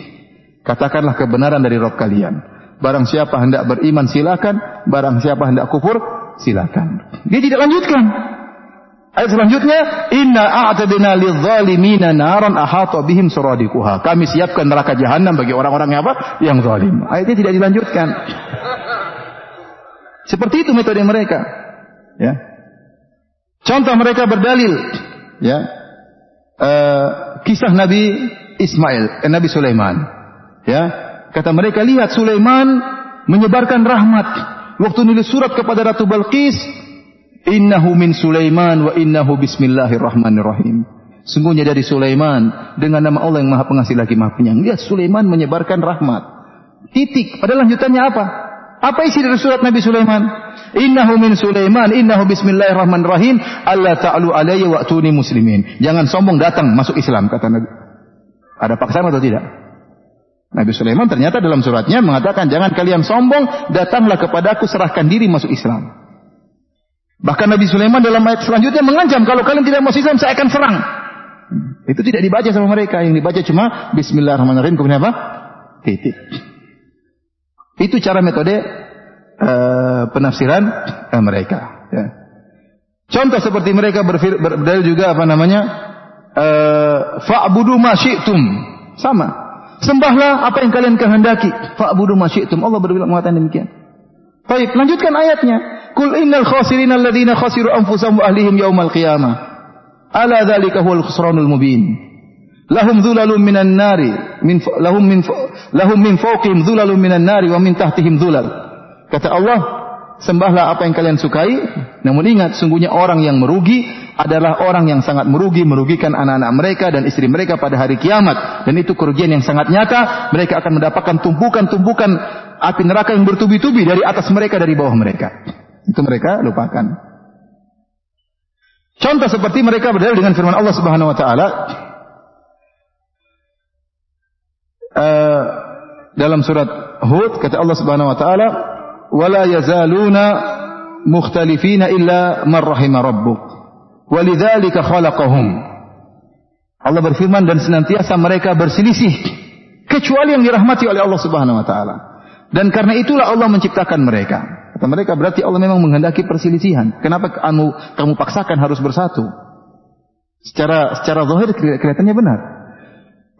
Katakanlah kebenaran dari Rabb kalian. Barang siapa hendak beriman silakan, barang siapa hendak kufur silakan. Dia tidak lanjutkan. Ayat selanjutnya, inna a'tadna lidzalimina naran ahata bihim suradiquha. Kami siapkan neraka jahanam bagi orang-orang yang apa? Yang zalim. Ayatnya tidak dilanjutkan. Seperti itu metode mereka. Ya. Contoh mereka berdalil, ya. Uh, kisah Nabi Ismail, eh, Nabi Sulaiman. Ya. Kata mereka, lihat Sulaiman menyebarkan rahmat. Waktu nulis surat kepada Ratu Balqis, Innahu min Sulaiman wa innahu bismillahirrahmanirrahim. Sungguhnya dari Sulaiman dengan nama Allah yang Maha Pengasih lagi Maha Penyayang. Lihat Sulaiman menyebarkan rahmat. Titik. Padahal lanjutannya apa? Apa isi dari surat Nabi Sulaiman? Innahu min Sulaiman, innahu bismillahirrahmanirrahim. Allah ta'alu alayya wa tuni muslimin. Jangan sombong datang masuk Islam kata Nabi. Ada paksaan atau tidak? Nabi Sulaiman ternyata dalam suratnya mengatakan jangan kalian sombong, datanglah kepadaku serahkan diri masuk Islam. Bahkan Nabi Sulaiman dalam ayat selanjutnya mengancam kalau kalian tidak mau Islam saya akan serang. Itu tidak dibaca sama mereka, yang dibaca cuma Bismillahirrahmanirrahim kemudian apa? Titik. Itu cara metode uh, penafsiran uh, mereka. Ya. Contoh seperti mereka berdalil juga apa namanya? Uh, Fa'budu ma syi'tum. Sama. Sembahlah apa yang kalian kehendaki. Fa'budu ma. Allah berbilang mengatakan demikian. Baik, lanjutkan ayatnya. Kul innal khasirin alladziina khasiru anfusahum wa ahlihim yaumal qiyamah. Ala dzalika huwal khusranul mubin. Lahum dhulalun minan nari min lahum min lahum min fawqihim dhulalun minan nari wa min tahtihim dhulal. Kata Allah, sembahlah apa yang kalian sukai, namun ingat sungguhnya orang yang merugi adalah orang yang sangat merugi, merugikan anak-anak mereka dan istri mereka pada hari kiamat. Dan itu kerugian yang sangat nyata. Mereka akan mendapatkan tumpukan-tumpukan api neraka yang bertubi-tubi dari atas mereka, dari bawah mereka. Itu mereka lupakan. Contoh seperti mereka berdalil dengan firman Allah Subhanahu wa taala uh, dalam surat Hud kata Allah Subhanahu wa taala wala yazaluna mukhtalifina illa man rahima rabbuk walidzalika khalaqahum Allah berfirman dan senantiasa mereka berselisih kecuali yang dirahmati oleh Allah Subhanahu wa taala dan karena itulah Allah menciptakan mereka Kata mereka berarti Allah memang menghendaki perselisihan. Kenapa kamu kamu paksakan harus bersatu? Secara secara zahir kelihatannya benar.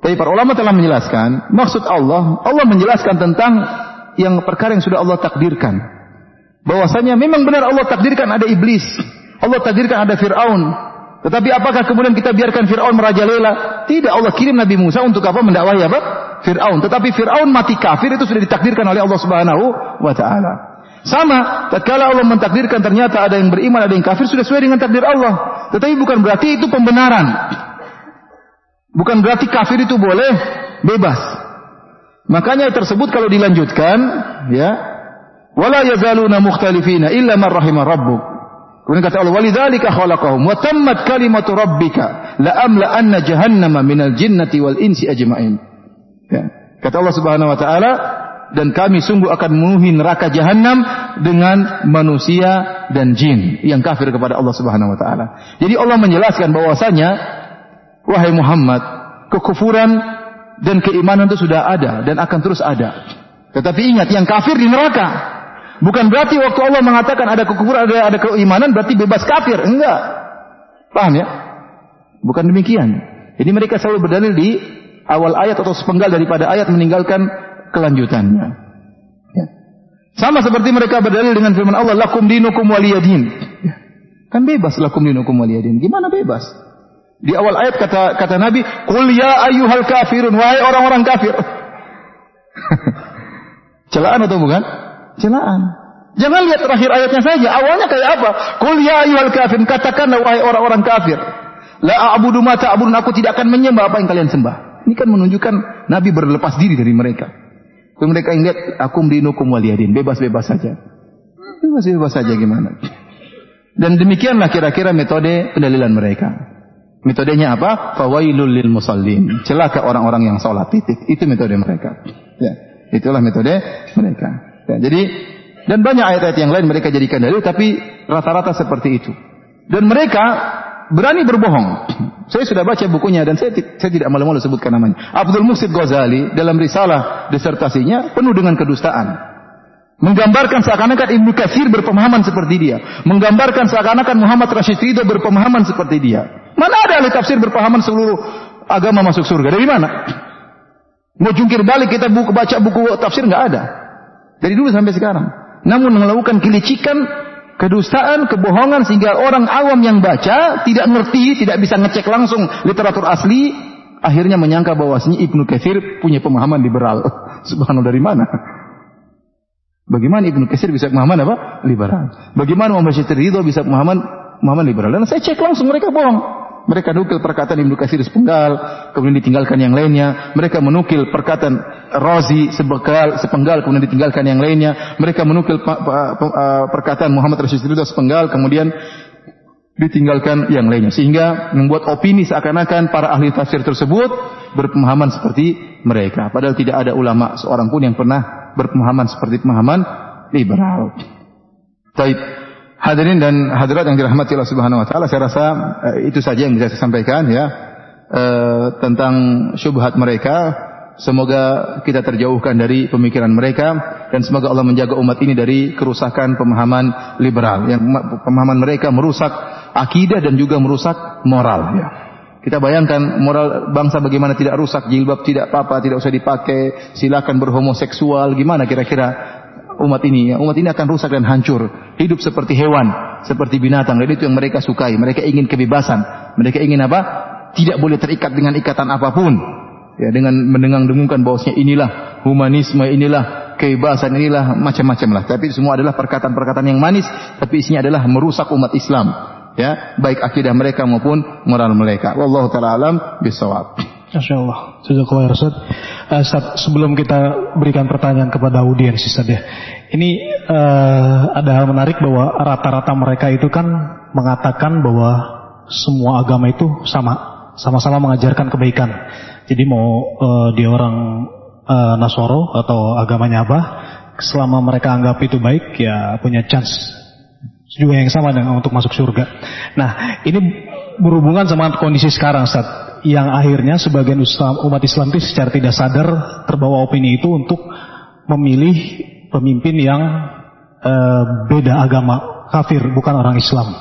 Tapi para ulama telah menjelaskan, maksud Allah, Allah menjelaskan tentang yang perkara yang sudah Allah takdirkan. Bahwasanya memang benar Allah takdirkan ada iblis. Allah takdirkan ada Fir'aun. Tetapi apakah kemudian kita biarkan Fir'aun merajalela? Tidak, Allah kirim Nabi Musa untuk apa? Mendakwahi apa? Fir'aun. Tetapi Fir'aun mati kafir itu sudah ditakdirkan oleh Allah Subhanahu wa taala. Sama, tatkala Allah mentakdirkan ternyata ada yang beriman, ada yang kafir sudah sesuai dengan takdir Allah. Tetapi bukan berarti itu pembenaran. Bukan berarti kafir itu boleh bebas. Makanya tersebut kalau dilanjutkan, ya, wala yazaluna mukhtalifina illa man rahimah rabbuk. Kemudian kata Allah, "Walidzalika khalaqahum wa tammat kalimatu rabbika la amla anna jahannama minal jinnati wal insi ajma'in." Ya. Kata Allah Subhanahu wa taala, dan kami sungguh akan memenuhi neraka jahanam dengan manusia dan jin yang kafir kepada Allah Subhanahu wa taala. Jadi Allah menjelaskan bahwasanya wahai Muhammad, kekufuran dan keimanan itu sudah ada dan akan terus ada. Tetapi ingat yang kafir di neraka. Bukan berarti waktu Allah mengatakan ada kekufuran ada ada keimanan berarti bebas kafir. Enggak. Paham ya? Bukan demikian. Jadi mereka selalu berdalil di awal ayat atau sepenggal daripada ayat meninggalkan kelanjutannya. Ya. Sama seperti mereka berdalil dengan firman Allah, lakum dinukum waliyadin. Ya. Kan bebas lakum dinukum waliyadin. Gimana bebas? Di awal ayat kata kata Nabi, "Qul ya ayyuhal kafirun, wahai orang-orang kafir." [laughs] Celaan atau bukan? Celaan. Jangan lihat terakhir ayatnya saja. Awalnya kayak apa? Qul ya ayyuhal kafirun, katakanlah wahai orang-orang kafir. La a'budu ma ta'budun, aku tidak akan menyembah apa yang kalian sembah. Ini kan menunjukkan Nabi berlepas diri dari mereka. Mereka ingat akum dinukum waliyadin, bebas-bebas saja. Bebas-bebas saja gimana. Dan demikianlah kira-kira metode pendalilan mereka. Metodenya apa? Fawailul lil musallin. Celaka orang-orang yang sholat titik. Itu metode mereka. Ya, itulah metode mereka. Ya, jadi dan banyak ayat-ayat yang lain mereka jadikan dalil tapi rata-rata seperti itu. Dan mereka berani berbohong. [clears throat] Saya sudah baca bukunya dan saya, saya tidak malu-malu sebutkan namanya. Abdul Musid Ghazali dalam risalah disertasinya penuh dengan kedustaan. Menggambarkan seakan-akan Ibnu Katsir berpemahaman seperti dia. Menggambarkan seakan-akan Muhammad Rashid Ridho berpemahaman seperti dia. Mana ada ahli tafsir berpemahaman seluruh agama masuk surga? Dari mana? [clears throat] Mau jungkir balik kita buku baca buku tafsir nggak ada. Dari dulu sampai sekarang. Namun melakukan kelicikan, kedustaan, kebohongan sehingga orang awam yang baca tidak ngerti, tidak bisa ngecek langsung literatur asli, akhirnya menyangka bahwasanya Ibnu Katsir punya pemahaman liberal. [laughs] Subhanallah dari mana? Bagaimana Ibnu Katsir bisa pemahaman apa? Liberal. Bagaimana Muhammad Syekh Ridho bisa pemahaman pemahaman liberal? Dan saya cek langsung mereka bohong. Mereka nukil perkataan Ibnu Katsir sepenggal, kemudian ditinggalkan yang lainnya. Mereka menukil perkataan Razi sepenggal, sepenggal kemudian ditinggalkan yang lainnya. Mereka menukil perkataan Muhammad Rasul Ridho sepenggal, kemudian ditinggalkan yang lainnya. Sehingga membuat opini seakan-akan para ahli tafsir tersebut berpemahaman seperti mereka. Padahal tidak ada ulama seorang pun yang pernah berpemahaman seperti pemahaman liberal. Baik. Hadirin dan hadirat yang dirahmati Allah Subhanahu wa taala, saya rasa eh, itu saja yang bisa saya sampaikan ya eh, tentang syubhat mereka. Semoga kita terjauhkan dari pemikiran mereka dan semoga Allah menjaga umat ini dari kerusakan pemahaman liberal yang pemahaman mereka merusak akidah dan juga merusak moral ya. Kita bayangkan moral bangsa bagaimana tidak rusak, jilbab tidak apa-apa, tidak usah dipakai, silakan berhomoseksual, gimana kira-kira umat ini ya? Umat ini akan rusak dan hancur, hidup seperti hewan, seperti binatang. Dan itu yang mereka sukai. Mereka ingin kebebasan. Mereka ingin apa? Tidak boleh terikat dengan ikatan apa pun. Ya, dengan mendengang-dengungkan bahwasanya inilah humanisme, inilah kebebasan, inilah macam-macam lah. Tapi semua adalah perkataan-perkataan yang manis, tapi isinya adalah merusak umat Islam ya baik akidah mereka maupun moral mereka wallahu taala alam bisawab Masya Allah. Jazakallah Ustaz. Uh, Ustaz, sebelum kita berikan pertanyaan kepada audiens Ustaz ya. Ini uh, ada hal menarik bahwa rata-rata mereka itu kan mengatakan bahwa semua agama itu sama. Sama-sama mengajarkan kebaikan. Jadi mau uh, dia orang uh, Nasoro atau agamanya apa, selama mereka anggap itu baik ya punya chance juga yang sama dengan untuk masuk surga. Nah, ini berhubungan sama kondisi sekarang, saat yang akhirnya sebagian umat Islam itu secara tidak sadar terbawa opini itu untuk memilih pemimpin yang uh, beda agama, kafir, bukan orang Islam.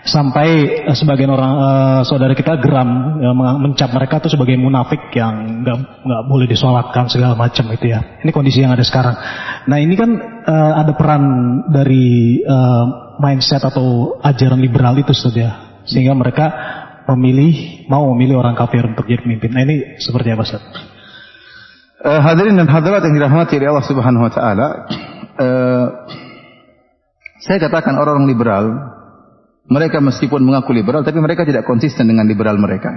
Sampai uh, sebagian orang uh, saudara kita geram uh, mencap mereka itu sebagai munafik yang nggak nggak boleh disolatkan segala macam itu ya. Ini kondisi yang ada sekarang. Nah ini kan uh, ada peran dari uh, mindset atau ajaran liberal itu saja sehingga mereka memilih mau memilih orang kafir untuk jadi pemimpin. Nah ini seperti apa Ustaz? Uh, hadirin dan hadirat yang dirahmati oleh Allah Subhanahu wa taala, uh, saya katakan orang-orang liberal mereka meskipun mengaku liberal tapi mereka tidak konsisten dengan liberal mereka.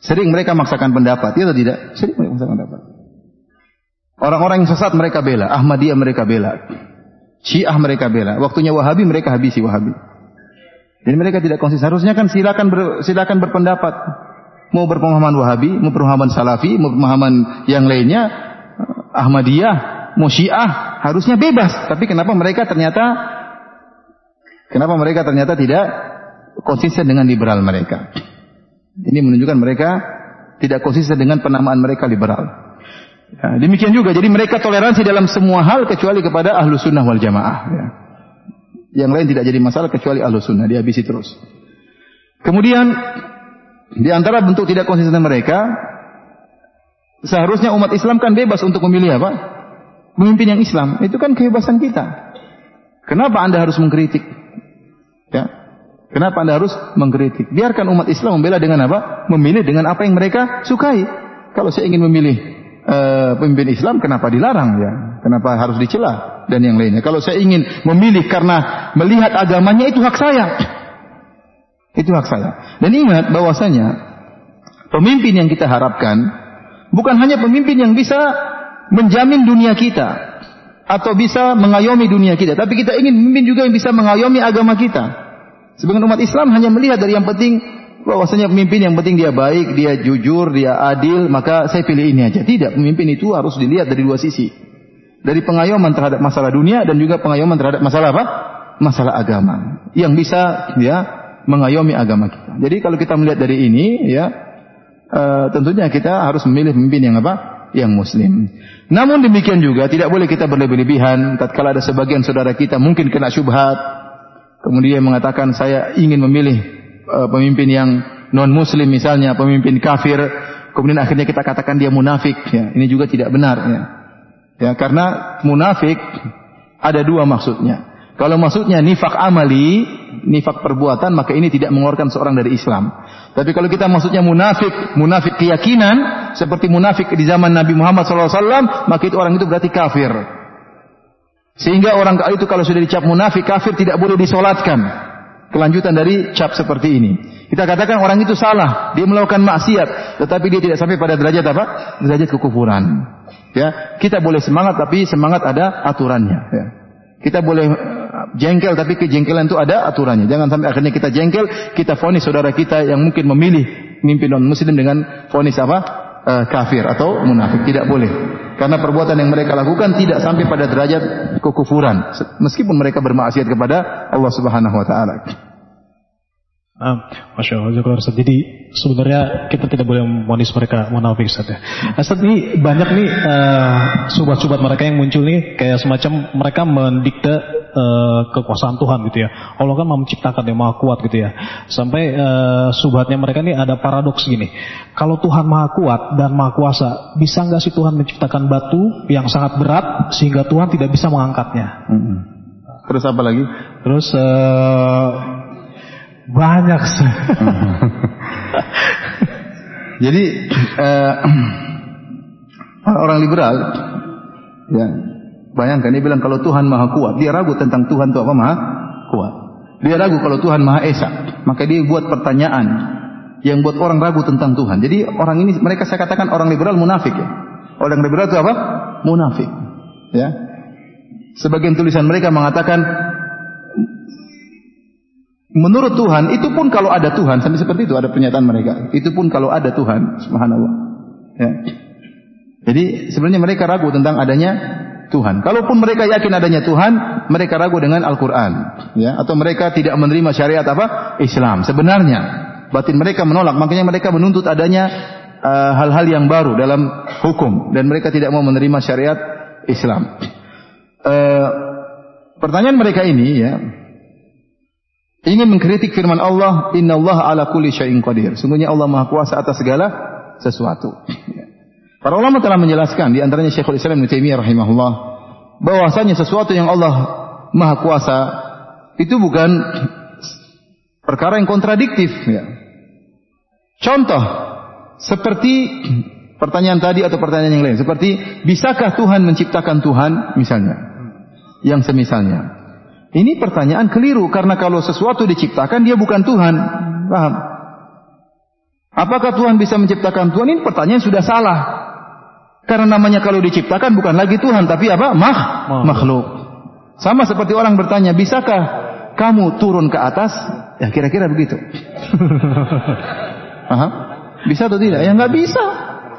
Sering mereka maksakan pendapat, ya atau tidak? Sering mereka maksakan pendapat. Orang-orang yang sesat mereka bela, Ahmadiyah mereka bela. Syiah mereka bela. Waktunya Wahabi mereka habisi Wahabi. Jadi mereka tidak konsisten. Harusnya kan silakan ber, silakan berpendapat. Mau berpemahaman Wahabi, mau berpemahaman Salafi, mau berpemahaman yang lainnya, Ahmadiyah, mau Syiah, harusnya bebas. Tapi kenapa mereka ternyata kenapa mereka ternyata tidak konsisten dengan liberal mereka? Ini menunjukkan mereka tidak konsisten dengan penamaan mereka liberal. Ya, demikian juga, jadi mereka toleransi dalam semua hal kecuali kepada ahlu sunnah wal jamaah. Ya. Yang lain tidak jadi masalah kecuali ahlu sunnah, dihabisi terus. Kemudian, di antara bentuk tidak konsisten mereka, seharusnya umat Islam kan bebas untuk memilih apa? Pemimpin yang Islam. Itu kan kebebasan kita. Kenapa anda harus mengkritik? Ya. Kenapa anda harus mengkritik? Biarkan umat Islam membela dengan apa? Memilih dengan apa yang mereka sukai. Kalau saya ingin memilih uh, pemimpin Islam kenapa dilarang ya? Kenapa harus dicela dan yang lainnya? Kalau saya ingin memilih karena melihat agamanya itu hak saya. Itu hak saya. Dan ingat bahwasanya pemimpin yang kita harapkan bukan hanya pemimpin yang bisa menjamin dunia kita atau bisa mengayomi dunia kita, tapi kita ingin pemimpin juga yang bisa mengayomi agama kita. Sebagian umat Islam hanya melihat dari yang penting bahwasanya pemimpin yang penting dia baik, dia jujur, dia adil, maka saya pilih ini aja. Tidak, pemimpin itu harus dilihat dari dua sisi. Dari pengayoman terhadap masalah dunia dan juga pengayoman terhadap masalah apa? Masalah agama. Yang bisa ya mengayomi agama kita. Jadi kalau kita melihat dari ini ya uh, tentunya kita harus memilih pemimpin yang apa? yang muslim. Namun demikian juga tidak boleh kita berlebih-lebihan tatkala ada sebagian saudara kita mungkin kena syubhat kemudian mengatakan saya ingin memilih pemimpin yang non muslim misalnya, pemimpin kafir, kemudian akhirnya kita katakan dia munafik ya. Ini juga tidak benar ya. Ya, karena munafik ada dua maksudnya. Kalau maksudnya nifak amali, nifak perbuatan, maka ini tidak mengeluarkan seorang dari Islam. Tapi kalau kita maksudnya munafik, munafik keyakinan, seperti munafik di zaman Nabi Muhammad SAW, maka itu orang itu berarti kafir. Sehingga orang itu kalau sudah dicap munafik, kafir tidak boleh disolatkan. Kelanjutan dari cap seperti ini. Kita katakan orang itu salah, dia melakukan maksiat, tetapi dia tidak sampai pada derajat apa? Derajat kekufuran. Ya, kita boleh semangat tapi semangat ada aturannya. Ya. Kita boleh jengkel tapi kejengkelan itu ada aturannya. Jangan sampai akhirnya kita jengkel, kita fonis saudara kita yang mungkin memilih mimpin non muslim dengan fonis apa? E, kafir atau munafik. Tidak boleh. Karena perbuatan yang mereka lakukan tidak sampai pada derajat kekufuran meskipun mereka bermaksiat kepada Allah Subhanahu wa taala. Ah, Masya Allah, Ustaz. Jadi sebenarnya kita tidak boleh memonis mereka munafik Ustaz ya. Ustaz ini banyak nih uh, subat-subat mereka yang muncul nih kayak semacam mereka mendikte uh, kekuasaan Tuhan gitu ya. Allah kan menciptakan yang maha kuat gitu ya. Sampai uh, subatnya mereka nih ada paradoks gini. Kalau Tuhan maha kuat dan maha kuasa, bisa nggak sih Tuhan menciptakan batu yang sangat berat sehingga Tuhan tidak bisa mengangkatnya? Hmm. Terus apa lagi? Terus uh, banyak. Jadi uh, [clears throat] orang liberal ya bayangkan dia bilang kalau Tuhan maha kuat, dia ragu tentang Tuhan itu apa maha kuat. Dia ragu kalau Tuhan maha esa, maka dia buat pertanyaan yang buat orang ragu tentang Tuhan. Jadi orang ini mereka saya katakan orang liberal munafik ya. Orang liberal itu apa? Munafik. Ya. Sebagian tulisan mereka mengatakan Menurut Tuhan, itu pun kalau ada Tuhan, sampai seperti itu ada pernyataan mereka. Itu pun kalau ada Tuhan, subhanallah. Ya. Jadi sebenarnya mereka ragu tentang adanya Tuhan. Kalaupun mereka yakin adanya Tuhan, mereka ragu dengan Al-Quran. Ya. Atau mereka tidak menerima syariat apa? Islam. Sebenarnya, batin mereka menolak. Makanya mereka menuntut adanya uh, hal-hal uh, yang baru dalam hukum. Dan mereka tidak mau menerima syariat Islam. Uh, pertanyaan mereka ini ya, ingin mengkritik firman Allah, Inna Allah ala kulli syai'in qadir. Sungguhnya Allah Maha Kuasa atas segala sesuatu. Para ulama telah menjelaskan, di antaranya Syekhul Islam Ibnu Taimiyah rahimahullah, bahwasanya sesuatu yang Allah Maha Kuasa itu bukan perkara yang kontradiktif. Ya. Contoh, seperti pertanyaan tadi atau pertanyaan yang lain, seperti bisakah Tuhan menciptakan Tuhan misalnya, yang semisalnya. Ini pertanyaan keliru karena kalau sesuatu diciptakan dia bukan Tuhan. Paham? Apakah Tuhan bisa menciptakan Tuhan? Ini pertanyaan sudah salah. Karena namanya kalau diciptakan bukan lagi Tuhan tapi apa? Mah, makhluk. Sama seperti orang bertanya, bisakah kamu turun ke atas? Ya kira-kira begitu. [laughs] Aha. Bisa atau tidak? Ya nggak bisa.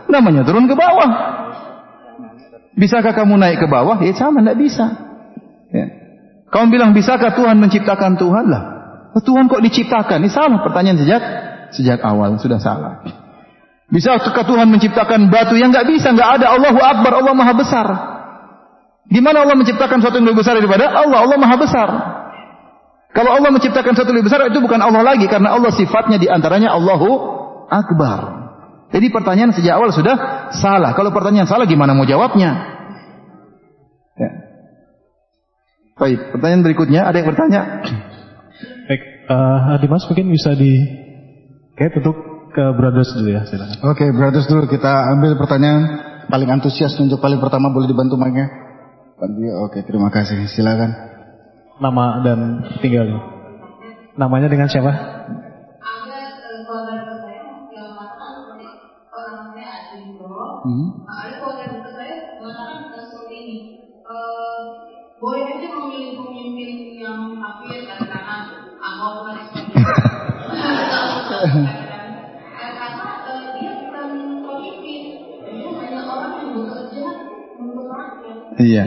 Namanya turun ke bawah. Bisakah kamu naik ke bawah? Ya sama, nggak bisa. Ya. Kamu bilang bisakah Tuhan menciptakan Tuhan lah? Tuhan kok diciptakan? Ini salah pertanyaan sejak sejak awal sudah salah. Bisakah Tuhan menciptakan batu yang nggak bisa, nggak ada. Allahu Akbar, Allah Maha Besar. Gimana Allah menciptakan sesuatu yang lebih besar daripada Allah? Allah Maha Besar. Kalau Allah menciptakan sesuatu yang lebih besar itu bukan Allah lagi karena Allah sifatnya di antaranya Allahu Akbar. Jadi pertanyaan sejak awal sudah salah. Kalau pertanyaan salah gimana mau jawabnya? Ya. Baik, pertanyaan berikutnya ada yang bertanya? Baik, uh, Dimas mungkin bisa di Oke, tutup ke Brothers dulu ya, silakan. Oke, okay, Brothers dulu kita ambil pertanyaan paling antusias untuk paling pertama boleh dibantu mic-nya. Oke, terima kasih. Silakan. Nama dan tinggal. Namanya dengan siapa? Hmm. boleh aja memilih pemimpin yang kafir tadi iya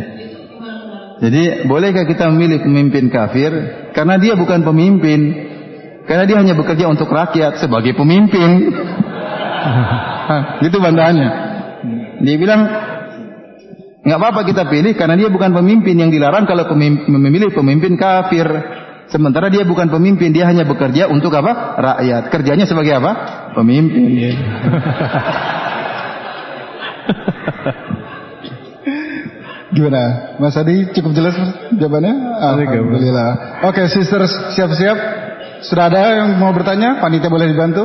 jadi bolehkah kita memilih pemimpin kafir karena dia bukan pemimpin karena dia hanya bekerja untuk rakyat sebagai pemimpin [laughs] gitu bantahannya Dia bilang nggak apa-apa kita pilih karena dia bukan pemimpin yang dilarang kalau pemimpin, memilih pemimpin kafir. Sementara dia bukan pemimpin, dia hanya bekerja untuk apa? Rakyat. Kerjanya sebagai apa? Pemimpin. [laughs] Gimana? Mas Adi cukup jelas jawabannya? Alhamdulillah. Oke, sisters siap-siap. Sudah ada yang mau bertanya? Panitia boleh dibantu?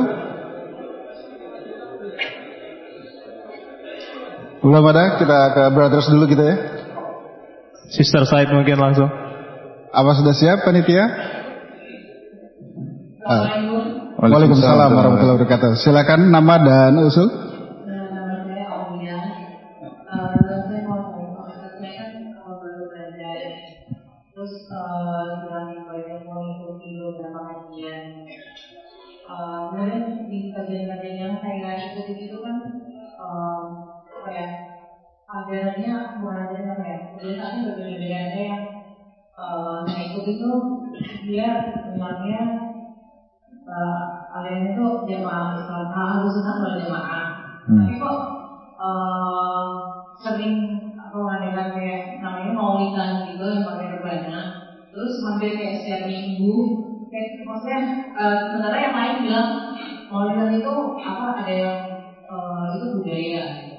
Belum ada, kita ke brothers dulu kita ya. Sister Said mungkin langsung. Apa sudah siap panitia? Ah. Waalaikumsalam warahmatullahi wabarakatuh. Silakan nama dan usul. Dia memangnya uh, kalian itu jamaah Islam. Harus sunnah wal jamaah. Hmm. tapi kok uh, sering mengadakan kayak namanya maulidan gitu yang pakai rebana. Terus mampir kayak setiap minggu kayak maksudnya uh, sementara yang lain bilang maulidan itu apa ada yang uh, itu budaya gitu.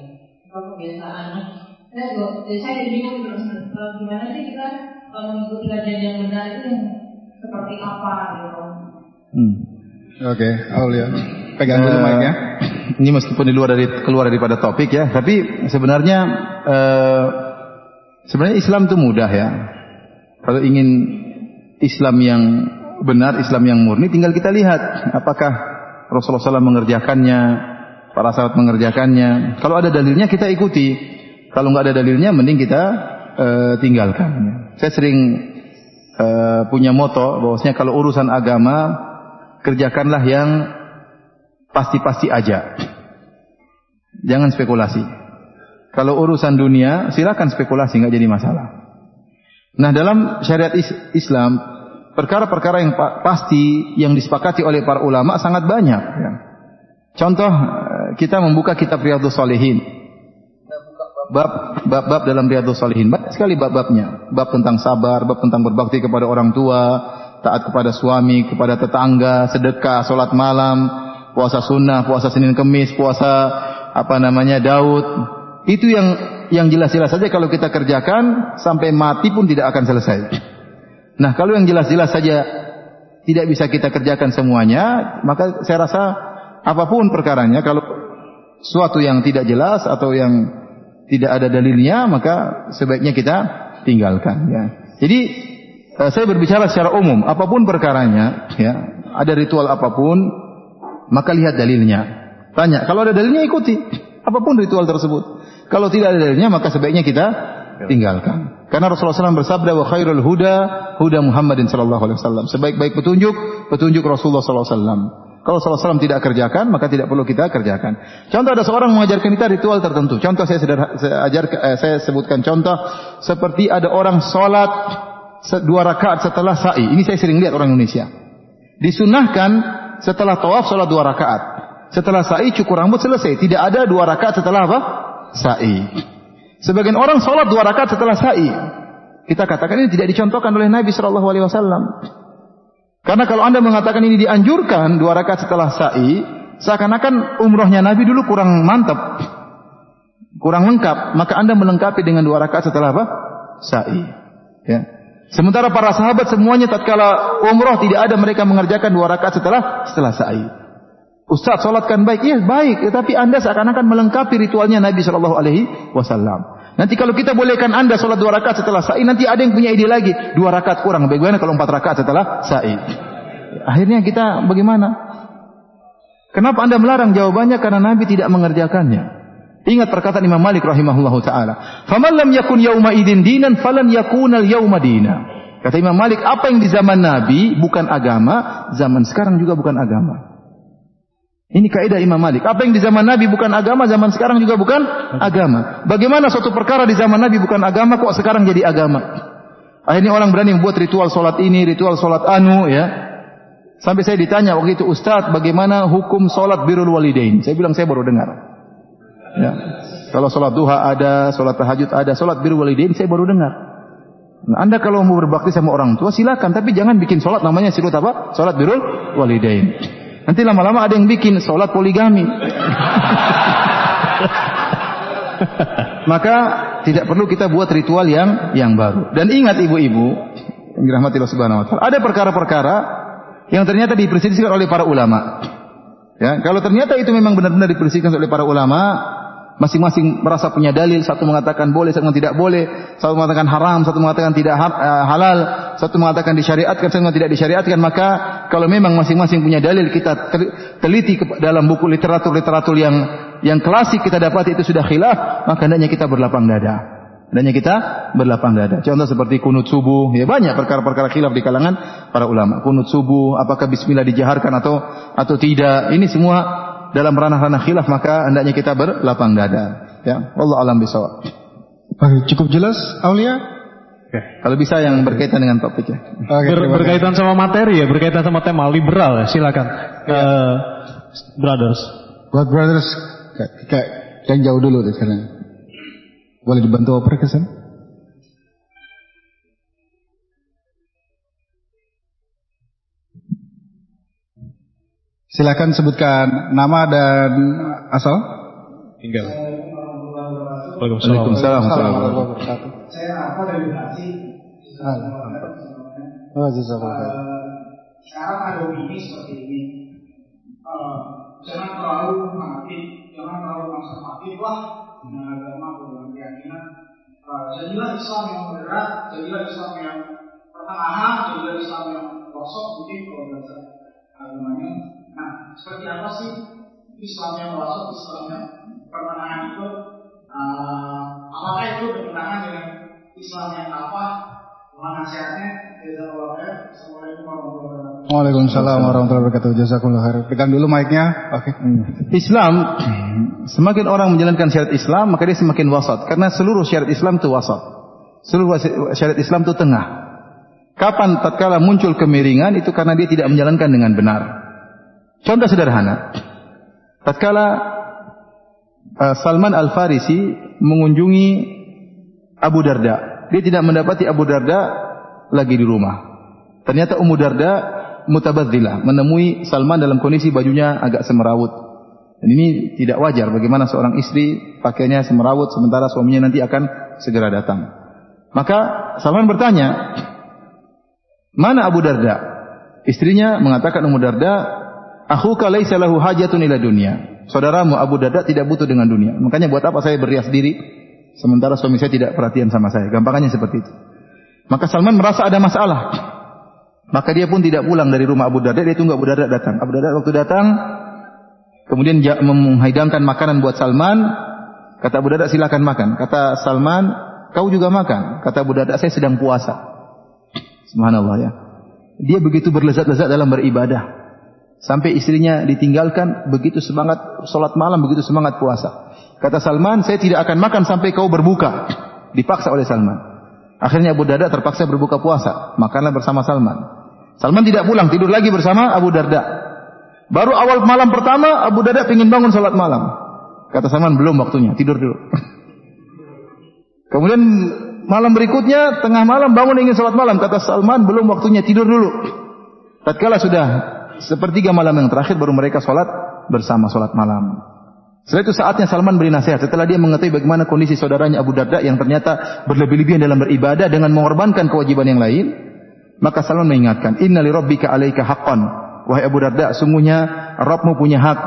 Apa kebiasaan. Nah, saya juga saya jadi bingung gitu gimana sih kita kalau mengikuti kajian yang benar itu yang seperti apa gitu. Hmm. Oke, okay, Aulia. Pegang dulu uh, mic-nya. Ini meskipun di luar dari keluar daripada topik ya, tapi sebenarnya uh, sebenarnya Islam itu mudah ya. Kalau ingin Islam yang benar, Islam yang murni, tinggal kita lihat apakah Rasulullah SAW mengerjakannya, para sahabat mengerjakannya. Kalau ada dalilnya kita ikuti. Kalau nggak ada dalilnya, mending kita uh, tinggalkan. Saya sering uh, punya moto bahwasanya kalau urusan agama kerjakanlah yang pasti-pasti aja. Jangan spekulasi. Kalau urusan dunia silakan spekulasi nggak jadi masalah. Nah dalam syariat Islam perkara-perkara yang pasti yang disepakati oleh para ulama sangat banyak. Ya. Contoh eh, kita membuka kitab Riyadhus Salihin bab bab-bab dalam Riyadhus Salihin. Banyak sekali bab-babnya. Bab tentang sabar, bab tentang berbakti kepada orang tua, taat kepada suami, kepada tetangga, sedekah, salat malam, puasa sunnah, puasa Senin Kemis, puasa apa namanya Daud. Itu yang yang jelas-jelas saja kalau kita kerjakan sampai mati pun tidak akan selesai. Nah, kalau yang jelas-jelas saja tidak bisa kita kerjakan semuanya, maka saya rasa apa pun perkaranya kalau suatu yang tidak jelas atau yang tidak ada dalilnya maka sebaiknya kita tinggalkan ya. Jadi eh, saya berbicara secara umum, apa pun perkaranya ya, ada ritual apa pun maka lihat dalilnya. Tanya, kalau ada dalilnya ikuti apa pun ritual tersebut. Kalau tidak ada dalilnya maka sebaiknya kita tinggalkan. Karena Rasulullah SAW bersabda wa khairul huda huda Muhammadin sallallahu alaihi wasallam. Sebaik-baik petunjuk petunjuk Rasulullah sallallahu alaihi wasallam. Kalau SAW tidak kerjakan, maka tidak perlu kita kerjakan. Contoh ada seorang mengajarkan kita ritual tertentu. Contoh saya, sederhana, saya, ajar, eh, saya sebutkan contoh seperti ada orang sholat dua rakaat setelah sa'i. Ini saya sering lihat orang Indonesia. Disunahkan setelah tawaf sholat dua rakaat. Setelah sa'i cukur rambut selesai. Tidak ada dua rakaat setelah apa? Sa'i. Sebagian orang sholat dua rakaat setelah sa'i. Kita katakan ini tidak dicontohkan oleh Nabi Shallallahu Alaihi Wasallam. Karena kalau anda mengatakan ini dianjurkan dua rakaat setelah sa'i, seakan-akan umrohnya Nabi dulu kurang mantap, kurang lengkap. Maka anda melengkapi dengan dua rakaat setelah apa? Sa'i. Ya. Sementara para sahabat semuanya tatkala umroh tidak ada mereka mengerjakan dua rakaat setelah setelah sa'i. Ustaz sholatkan baik, iya baik, tetapi anda seakan-akan melengkapi ritualnya Nabi Shallallahu Alaihi Wasallam. Nanti kalau kita bolehkan anda sholat dua rakaat setelah sa'i, nanti ada yang punya ide lagi. Dua rakaat kurang. Bagaimana kalau empat rakaat setelah sa'i? Akhirnya kita bagaimana? Kenapa anda melarang? Jawabannya karena Nabi tidak mengerjakannya. Ingat perkataan Imam Malik rahimahullah ta'ala. Faman lam yakun yauma idin dinan, falan yakunal yauma dina. Kata Imam Malik, apa yang di zaman Nabi bukan agama, zaman sekarang juga bukan agama. Ini kaidah Imam Malik. Apa yang di zaman Nabi bukan agama, zaman sekarang juga bukan agama. Bagaimana suatu perkara di zaman Nabi bukan agama, kok sekarang jadi agama? Akhirnya orang berani membuat ritual solat ini, ritual solat anu, ya. Sampai saya ditanya waktu itu, Ustadz, bagaimana hukum solat birul walidain? Saya bilang saya baru dengar. Ya. Kalau sholat duha ada, sholat tahajud ada, sholat bir walidain saya baru dengar. Nah, anda kalau mau berbakti sama orang tua silakan, tapi jangan bikin sholat namanya sholat apa? Sholat birul walidain. Nanti lama-lama ada yang bikin sholat poligami. Maka tidak perlu kita buat ritual yang yang baru. Dan ingat ibu-ibu, yang dirahmati Allah Subhanahu wa taala, ada perkara-perkara yang ternyata diperselisihkan oleh para ulama. Ya, kalau ternyata itu memang benar-benar diperselisihkan oleh para ulama, masing-masing merasa punya dalil, satu mengatakan boleh, satu mengatakan tidak boleh, satu mengatakan haram, satu mengatakan tidak eh, halal, satu mengatakan disyariatkan, satu mengatakan tidak disyariatkan, maka kalau memang masing-masing punya dalil kita teliti dalam buku literatur-literatur yang yang klasik kita dapat itu sudah khilaf, maka hendaknya kita berlapang dada. Hendaknya kita berlapang dada. Contoh seperti kunut subuh, ya banyak perkara-perkara khilaf di kalangan para ulama. Kunut subuh, apakah bismillah dijaharkan atau atau tidak? Ini semua dalam ranah-ranah khilaf maka hendaknya kita berlapang dada. Ya, Allah alam bisawab. Oke, cukup jelas, Aulia? Oke. Kalau bisa yang berkaitan dengan topik ya. Oke, Ber berkaitan sama materi ya, berkaitan sama tema liberal ya, silakan. Ya. Uh, brothers. Buat brothers, kayak yang jauh dulu deh sekarang. Boleh dibantu oper ke sana? Silakan sebutkan nama dan asal. Tinggal. Waalaikumsalam. Saya apa dari Bekasi. Oh, Sekarang ada opini seperti ini. Uh, jangan terlalu fanatik, jangan terlalu konservatif lah dengan agama dengan keyakinan. Uh, jadilah Islam yang moderat, jadilah Islam yang pertengahan, jadilah Islam yang kosong mungkin kalau bahasa agamanya. Seperti apa sih Islam yang kosong, Islam yang pertengahan itu? Uh, apakah itu bertentangan dengan Islam yang apa? Mana nasihatnya? Waalaikumsalam warahmatullahi wabarakatuh. Jazakumullah khair. Pegang dulu mic-nya. Oke. Okay. Islam semakin orang menjalankan syariat Islam, maka dia semakin wasat karena seluruh syariat Islam itu wasat. Seluruh syariat Islam itu tengah. Kapan tatkala muncul kemiringan itu karena dia tidak menjalankan dengan benar. Contoh sederhana. Tatkala uh, Salman Al-Farisi mengunjungi Abu Darda, dia tidak mendapati Abu Darda lagi di rumah. Ternyata Ummu Darda mutabadzilah menemui Salman dalam kondisi bajunya agak semerawut. Dan ini tidak wajar bagaimana seorang istri pakainya semerawut sementara suaminya nanti akan segera datang. Maka Salman bertanya, "Mana Abu Darda?" Istrinya mengatakan Ummu Darda, "Akhuka laisa lahu hajatun ila dunya." Saudaramu Abu Darda tidak butuh dengan dunia. Makanya buat apa saya berias diri sementara suami saya tidak perhatian sama saya. Gampangannya seperti itu. Maka Salman merasa ada masalah. Maka dia pun tidak pulang dari rumah Abu Darda, dia tunggu Abu Darda datang. Abu Darda waktu datang, kemudian menghidangkan makanan buat Salman. Kata Abu Darda silakan makan. Kata Salman, kau juga makan. Kata Abu Darda, saya sedang puasa. Subhanallah ya. Dia begitu berlezat-lezat dalam beribadah. Sampai istrinya ditinggalkan, begitu semangat sholat malam, begitu semangat puasa. Kata Salman, saya tidak akan makan sampai kau berbuka. Dipaksa oleh Salman. Akhirnya Abu Darda terpaksa berbuka puasa. Makanlah bersama Salman. Salman tidak pulang, tidur lagi bersama Abu Darda. Baru awal malam pertama, Abu Darda ingin bangun salat malam. Kata Salman, belum waktunya, tidur dulu. [laughs] Kemudian malam berikutnya, tengah malam bangun ingin salat malam. Kata Salman, belum waktunya, tidur dulu. Tatkala sudah sepertiga malam yang terakhir, baru mereka salat bersama salat malam. Setelah itu saatnya Salman beri nasihat. Setelah dia mengetahui bagaimana kondisi saudaranya Abu Darda yang ternyata berlebih-lebihan dalam beribadah dengan mengorbankan kewajiban yang lain, maka Salman mengingatkan, Inna li rabbika alaika haqqan. Wahai Abu Darda, sungguhnya Rabbmu punya hak.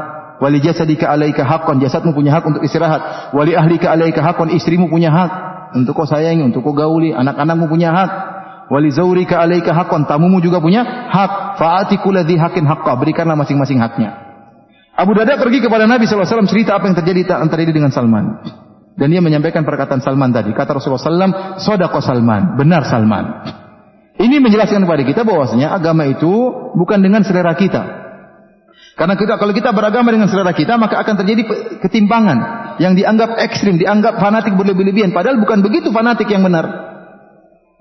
Wali jasadika alaika haqqan. Jasadmu punya hak untuk istirahat. Wali ahlika alaika haqqan. Istrimu punya hak. Untuk kau sayangi, untuk kau gauli. Anak-anakmu punya hak. Wali zaurika alaika haqqan. Tamumu juga punya hak. Fa'ati kuladhi hakin haqqa. Berikanlah masing-masing haknya. Abu Darda pergi kepada Nabi SAW cerita apa yang terjadi antara dia dengan Salman. Dan dia menyampaikan perkataan Salman tadi. Kata Rasulullah SAW, Sodako Salman. Benar Salman. Ini menjelaskan kepada kita bahwasanya agama itu bukan dengan selera kita. Karena kita kalau kita beragama dengan selera kita maka akan terjadi ketimpangan yang dianggap ekstrim, dianggap fanatik berlebih-lebihan. Padahal bukan begitu fanatik yang benar.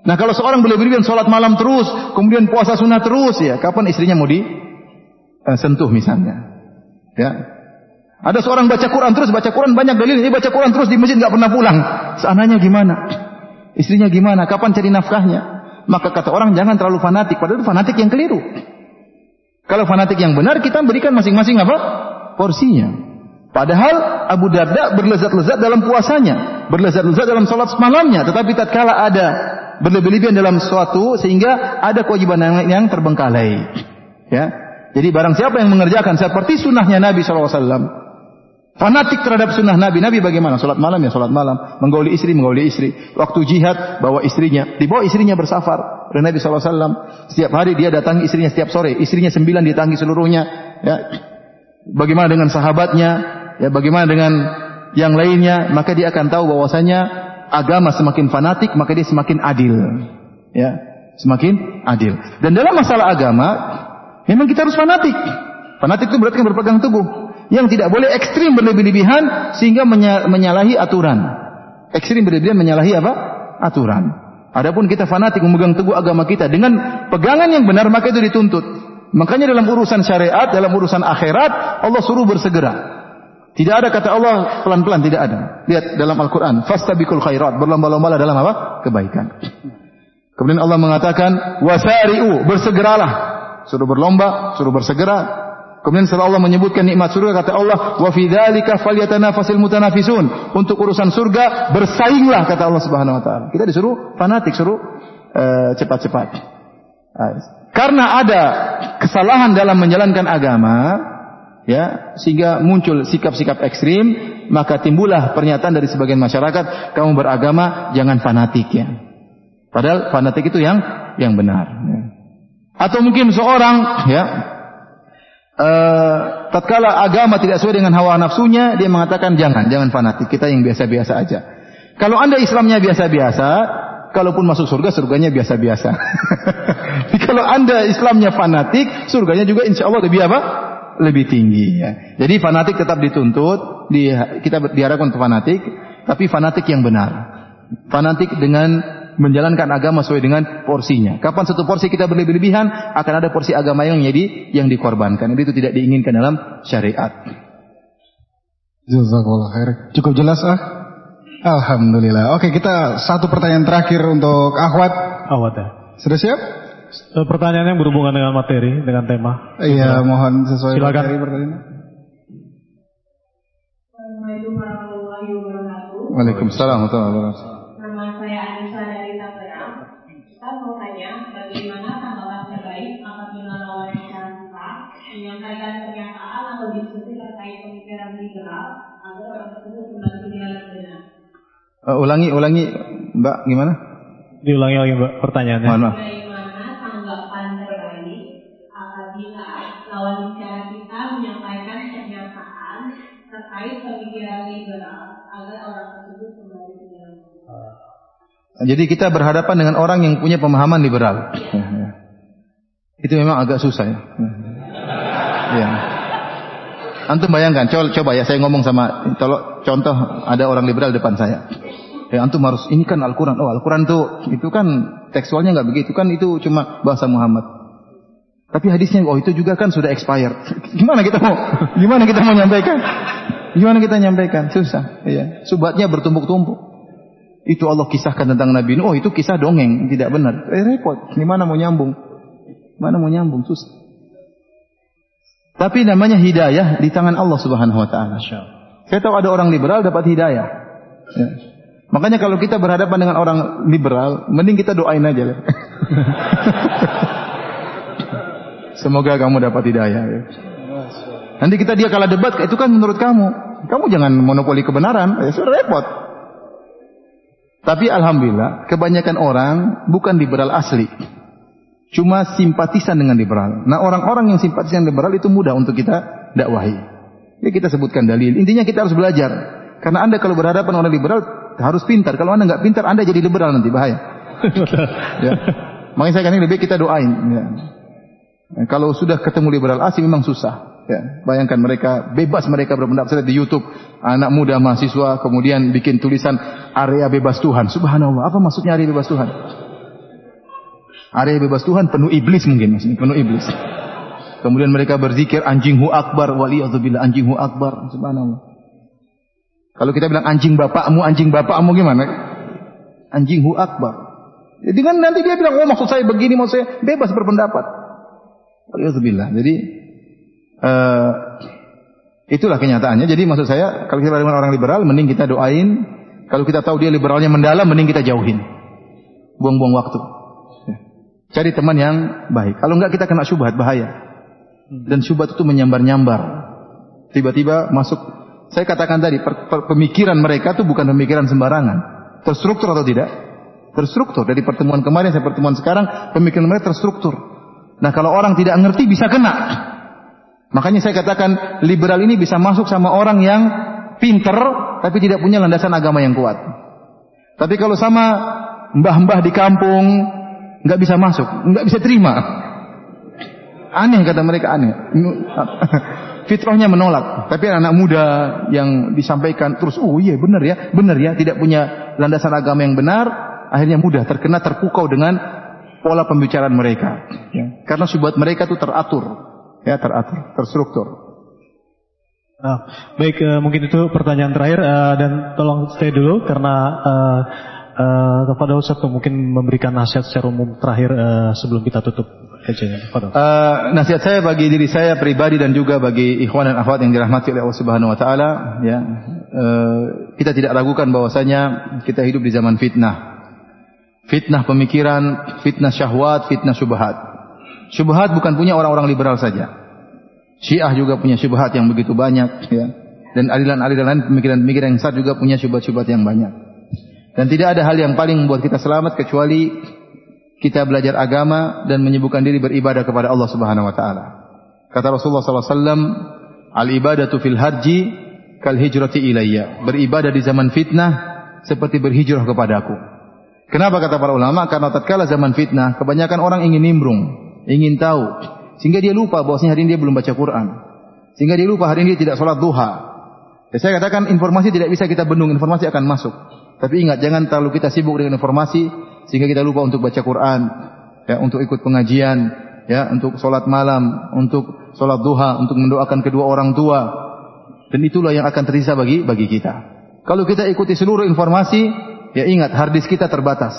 Nah kalau seorang berlebih-lebihan sholat malam terus, kemudian puasa sunnah terus ya, kapan istrinya mau disentuh eh, misalnya? Ya. Ada seorang baca Quran terus baca Quran banyak dalil, ini baca Quran terus di masjid nggak pernah pulang. Seandainya gimana? Istrinya gimana? Kapan cari nafkahnya? Maka kata orang jangan terlalu fanatik, padahal itu fanatik yang keliru. Kalau fanatik yang benar kita berikan masing-masing apa? Porsinya. Padahal Abu Darda berlezat-lezat dalam puasanya, berlezat-lezat dalam salat malamnya, tetapi tatkala ada berlebih-lebihan dalam suatu sehingga ada kewajiban yang, yang terbengkalai. Ya. Jadi barang siapa yang mengerjakan seperti sunnahnya Nabi SAW, fanatik terhadap sunnah Nabi, Nabi bagaimana? Salat malam ya salat malam, menggauli istri, menggauli istri. Waktu jihad bawa istrinya, dibawa istrinya bersafar. oleh Nabi SAW setiap hari dia datangi istrinya setiap sore, istrinya sembilan ditangi seluruhnya. Ya. Bagaimana dengan sahabatnya? Ya, bagaimana dengan yang lainnya? Maka dia akan tahu bahwasanya agama semakin fanatik, maka dia semakin adil. Ya, semakin adil. Dan dalam masalah agama, Memang kita harus fanatik. Fanatik itu berarti berpegang teguh. Yang tidak boleh ekstrim berlebih-lebihan sehingga menyalahi aturan. Ekstrim berlebihan menyalahi apa? Aturan. Adapun kita fanatik memegang teguh agama kita dengan pegangan yang benar maka itu dituntut. Makanya dalam urusan syariat, dalam urusan akhirat Allah suruh bersegera. Tidak ada kata Allah pelan-pelan tidak ada. Lihat dalam Al-Qur'an, fastabiqul khairat, berlomba-lomba dalam apa? Kebaikan. Kemudian Allah mengatakan wasari'u, bersegeralah. Suruh berlomba, suruh bersegera. Kemudian setelah Allah menyebutkan nikmat surga kata Allah, "Wa fi dzalika falyatanafasil mutanafisun." Untuk urusan surga bersainglah kata Allah Subhanahu wa taala. Kita disuruh fanatik, suruh uh, cepat-cepat. Uh, karena ada kesalahan dalam menjalankan agama, ya, sehingga muncul sikap-sikap ekstrim, maka timbullah pernyataan dari sebagian masyarakat, kamu beragama jangan fanatik ya. Padahal fanatik itu yang yang benar. Ya. Atau mungkin seorang ya uh, tatkala agama tidak sesuai dengan hawa nafsunya, dia mengatakan jangan, jangan fanatik, kita yang biasa-biasa aja. Kalau Anda Islamnya biasa-biasa, kalaupun masuk surga, surganya biasa-biasa. [laughs] kalau Anda Islamnya fanatik, surganya juga insya Allah lebih apa? Lebih tinggi. Ya. Jadi fanatik tetap dituntut, di, kita diharapkan untuk fanatik, tapi fanatik yang benar. Fanatik dengan menjalankan agama sesuai dengan porsinya. Kapan satu porsi kita berlebih-lebihan, akan ada porsi agama yang jadi yang dikorbankan. Itu tidak diinginkan dalam syariat. Jazakallah khair. Cukup jelas ah? Alhamdulillah. Oke, kita satu pertanyaan terakhir untuk Ahwat. Ahwat ya. Sudah siap? Eh, pertanyaan yang berhubungan dengan materi, dengan tema. Iya, mohon sesuai Silakan. materi pertanyaan. Assalamualaikum warahmatullahi wabarakatuh. Waalaikumsalam warahmatullahi wabarakatuh. Nama saya Anissa dari Tangerang. Kita mau tanya bagaimana tanggapan terbaik apabila lawan bicara kita menyampaikan pernyataan atau diskusi terkait pemikiran liberal agar orang tersebut kembali ke jalan benar. Uh, ulangi, ulangi, Mbak, gimana? Diulangi lagi Mbak pertanyaannya. Mohon Jadi kita berhadapan dengan orang yang punya pemahaman liberal. Itu memang agak susah ya. Ya. Antum bayangkan, coba, coba ya saya ngomong sama tolong contoh ada orang liberal depan saya. Ya antum harus ini kan Al-Qur'an. Oh, Al-Qur'an tuh itu kan tekstualnya nggak begitu kan itu cuma bahasa Muhammad. Tapi hadisnya oh itu juga kan sudah expired. [laughs] Gimana kita mau gimana kita mau nyampaikan? Gimana kita nyampaikan? Susah, ya. Subatnya bertumpuk-tumpuk. Itu Allah kisahkan tentang Nabi Nuh. Oh, itu kisah dongeng, tidak benar. Eh, repot. Gimana mau nyambung? Mana mau nyambung? Susah. Tapi namanya hidayah di tangan Allah Subhanahu wa taala. Saya tahu ada orang liberal dapat hidayah. Ya. Makanya kalau kita berhadapan dengan orang liberal, mending kita doain aja lah. [laughs] Semoga kamu dapat hidayah. Ya. Nanti kita dia kalah debat, itu kan menurut kamu. Kamu jangan monopoli kebenaran, ya repot. Tapi alhamdulillah, kebanyakan orang bukan liberal asli. Cuma simpatisan dengan liberal. Nah, orang-orang yang simpatisan liberal itu mudah untuk kita dakwahi. Ya kita sebutkan dalil. Intinya kita harus belajar. Karena Anda kalau berhadapan orang liberal harus pintar. Kalau Anda nggak pintar, Anda jadi liberal nanti bahaya. [laughs] ya. Makanya saya kan lebih kita doain. Ya. Kalau sudah ketemu liberal asli memang susah. Ya, bayangkan mereka bebas mereka berpendapat saya di YouTube anak muda mahasiswa kemudian bikin tulisan area bebas Tuhan. Subhanallah, apa maksudnya area bebas Tuhan? Area bebas Tuhan penuh iblis mungkin maksudnya, penuh iblis. Kemudian mereka berzikir anjing hu akbar waliyadzubillah anjing hu akbar subhanallah. Kalau kita bilang anjing bapakmu, anjing bapakmu gimana? Anjing hu akbar. Kan nanti dia bilang, oh maksud saya begini, maksud saya bebas berpendapat. Waliyadzubillah. Jadi uh, itulah kenyataannya. Jadi maksud saya, kalau kita dengan orang liberal, mending kita doain. Kalau kita tahu dia liberalnya mendalam, mending kita jauhin. Buang-buang waktu. Ya. Cari teman yang baik. Kalau enggak kita kena syubhat, bahaya. Dan syubhat itu menyambar-nyambar. Tiba-tiba masuk. Saya katakan tadi, per, per, pemikiran mereka itu bukan pemikiran sembarangan. Terstruktur atau tidak? Terstruktur. Dari pertemuan kemarin sampai pertemuan sekarang, pemikiran mereka terstruktur. Nah kalau orang tidak ngerti bisa kena. Makanya saya katakan liberal ini bisa masuk sama orang yang pinter tapi tidak punya landasan agama yang kuat. Tapi kalau sama mbah-mbah di kampung nggak bisa masuk, nggak bisa terima. Aneh kata mereka aneh. [laughs] Fitrahnya menolak. Tapi anak muda yang disampaikan terus, oh iya benar ya, benar ya, tidak punya landasan agama yang benar, akhirnya mudah terkena terpukau dengan pola pembicaraan mereka. Ya. Karena syubhat mereka itu teratur, ya teratur, terstruktur. Nah, baik, uh, mungkin itu pertanyaan terakhir uh, dan tolong stay dulu karena uh, uh, kepada Ustaz mungkin memberikan nasihat secara umum terakhir uh, sebelum kita tutup Uh, nasihat saya bagi diri saya pribadi dan juga bagi ikhwan dan akhwat yang dirahmati oleh Allah Subhanahu wa taala ya. Uh, kita tidak ragukan bahwasanya kita hidup di zaman fitnah. Fitnah pemikiran, fitnah syahwat, fitnah syubhat. Syubhat bukan punya orang-orang liberal saja. Syiah juga punya syubhat yang begitu banyak ya. Dan aliran-aliran lain pemikiran-pemikiran yang sesat juga punya syubhat-syubhat yang banyak. Dan tidak ada hal yang paling membuat kita selamat kecuali kita belajar agama dan menyibukkan diri beribadah kepada Allah Subhanahu wa taala. Kata Rasulullah SAW, "Al ibadatu fil haji kal hijrati ilayya." Beribadah di zaman fitnah seperti berhijrah kepadaku. Kenapa kata para ulama? Karena tatkala zaman fitnah, kebanyakan orang ingin nimbrung, ingin tahu, sehingga dia lupa bahwasanya hari ini dia belum baca Quran. Sehingga dia lupa hari ini dia tidak sholat duha. Ya, saya katakan informasi tidak bisa kita bendung, informasi akan masuk. Tapi ingat, jangan terlalu kita sibuk dengan informasi sehingga kita lupa untuk baca Quran, ya, untuk ikut pengajian, ya, untuk sholat malam, untuk sholat duha, untuk mendoakan kedua orang tua. Dan itulah yang akan tersisa bagi bagi kita. Kalau kita ikuti seluruh informasi, ya ingat harddisk kita terbatas.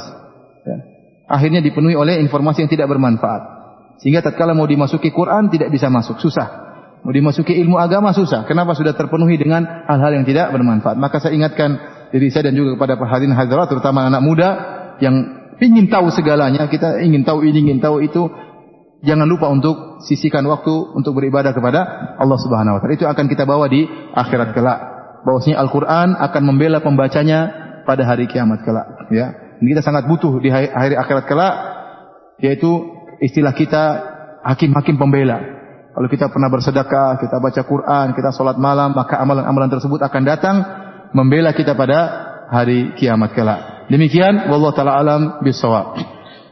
Ya. Akhirnya dipenuhi oleh informasi yang tidak bermanfaat. Sehingga tatkala mau dimasuki Quran tidak bisa masuk, susah. Mau dimasuki ilmu agama susah. Kenapa sudah terpenuhi dengan hal-hal yang tidak bermanfaat? Maka saya ingatkan diri saya dan juga kepada hadirin hadirat terutama anak muda yang ingin tahu segalanya, kita ingin tahu ini, ingin tahu itu, jangan lupa untuk sisihkan waktu untuk beribadah kepada Allah Subhanahu wa taala. Itu akan kita bawa di akhirat kelak. Bahwasanya Al-Qur'an akan membela pembacanya pada hari kiamat kelak, ya. Ini kita sangat butuh di hari akhirat kelak yaitu istilah kita hakim-hakim pembela. Kalau kita pernah bersedekah, kita baca Quran, kita sholat malam, maka amalan-amalan tersebut akan datang membela kita pada hari kiamat kelak. Demikian wallahu taala alam bisawab.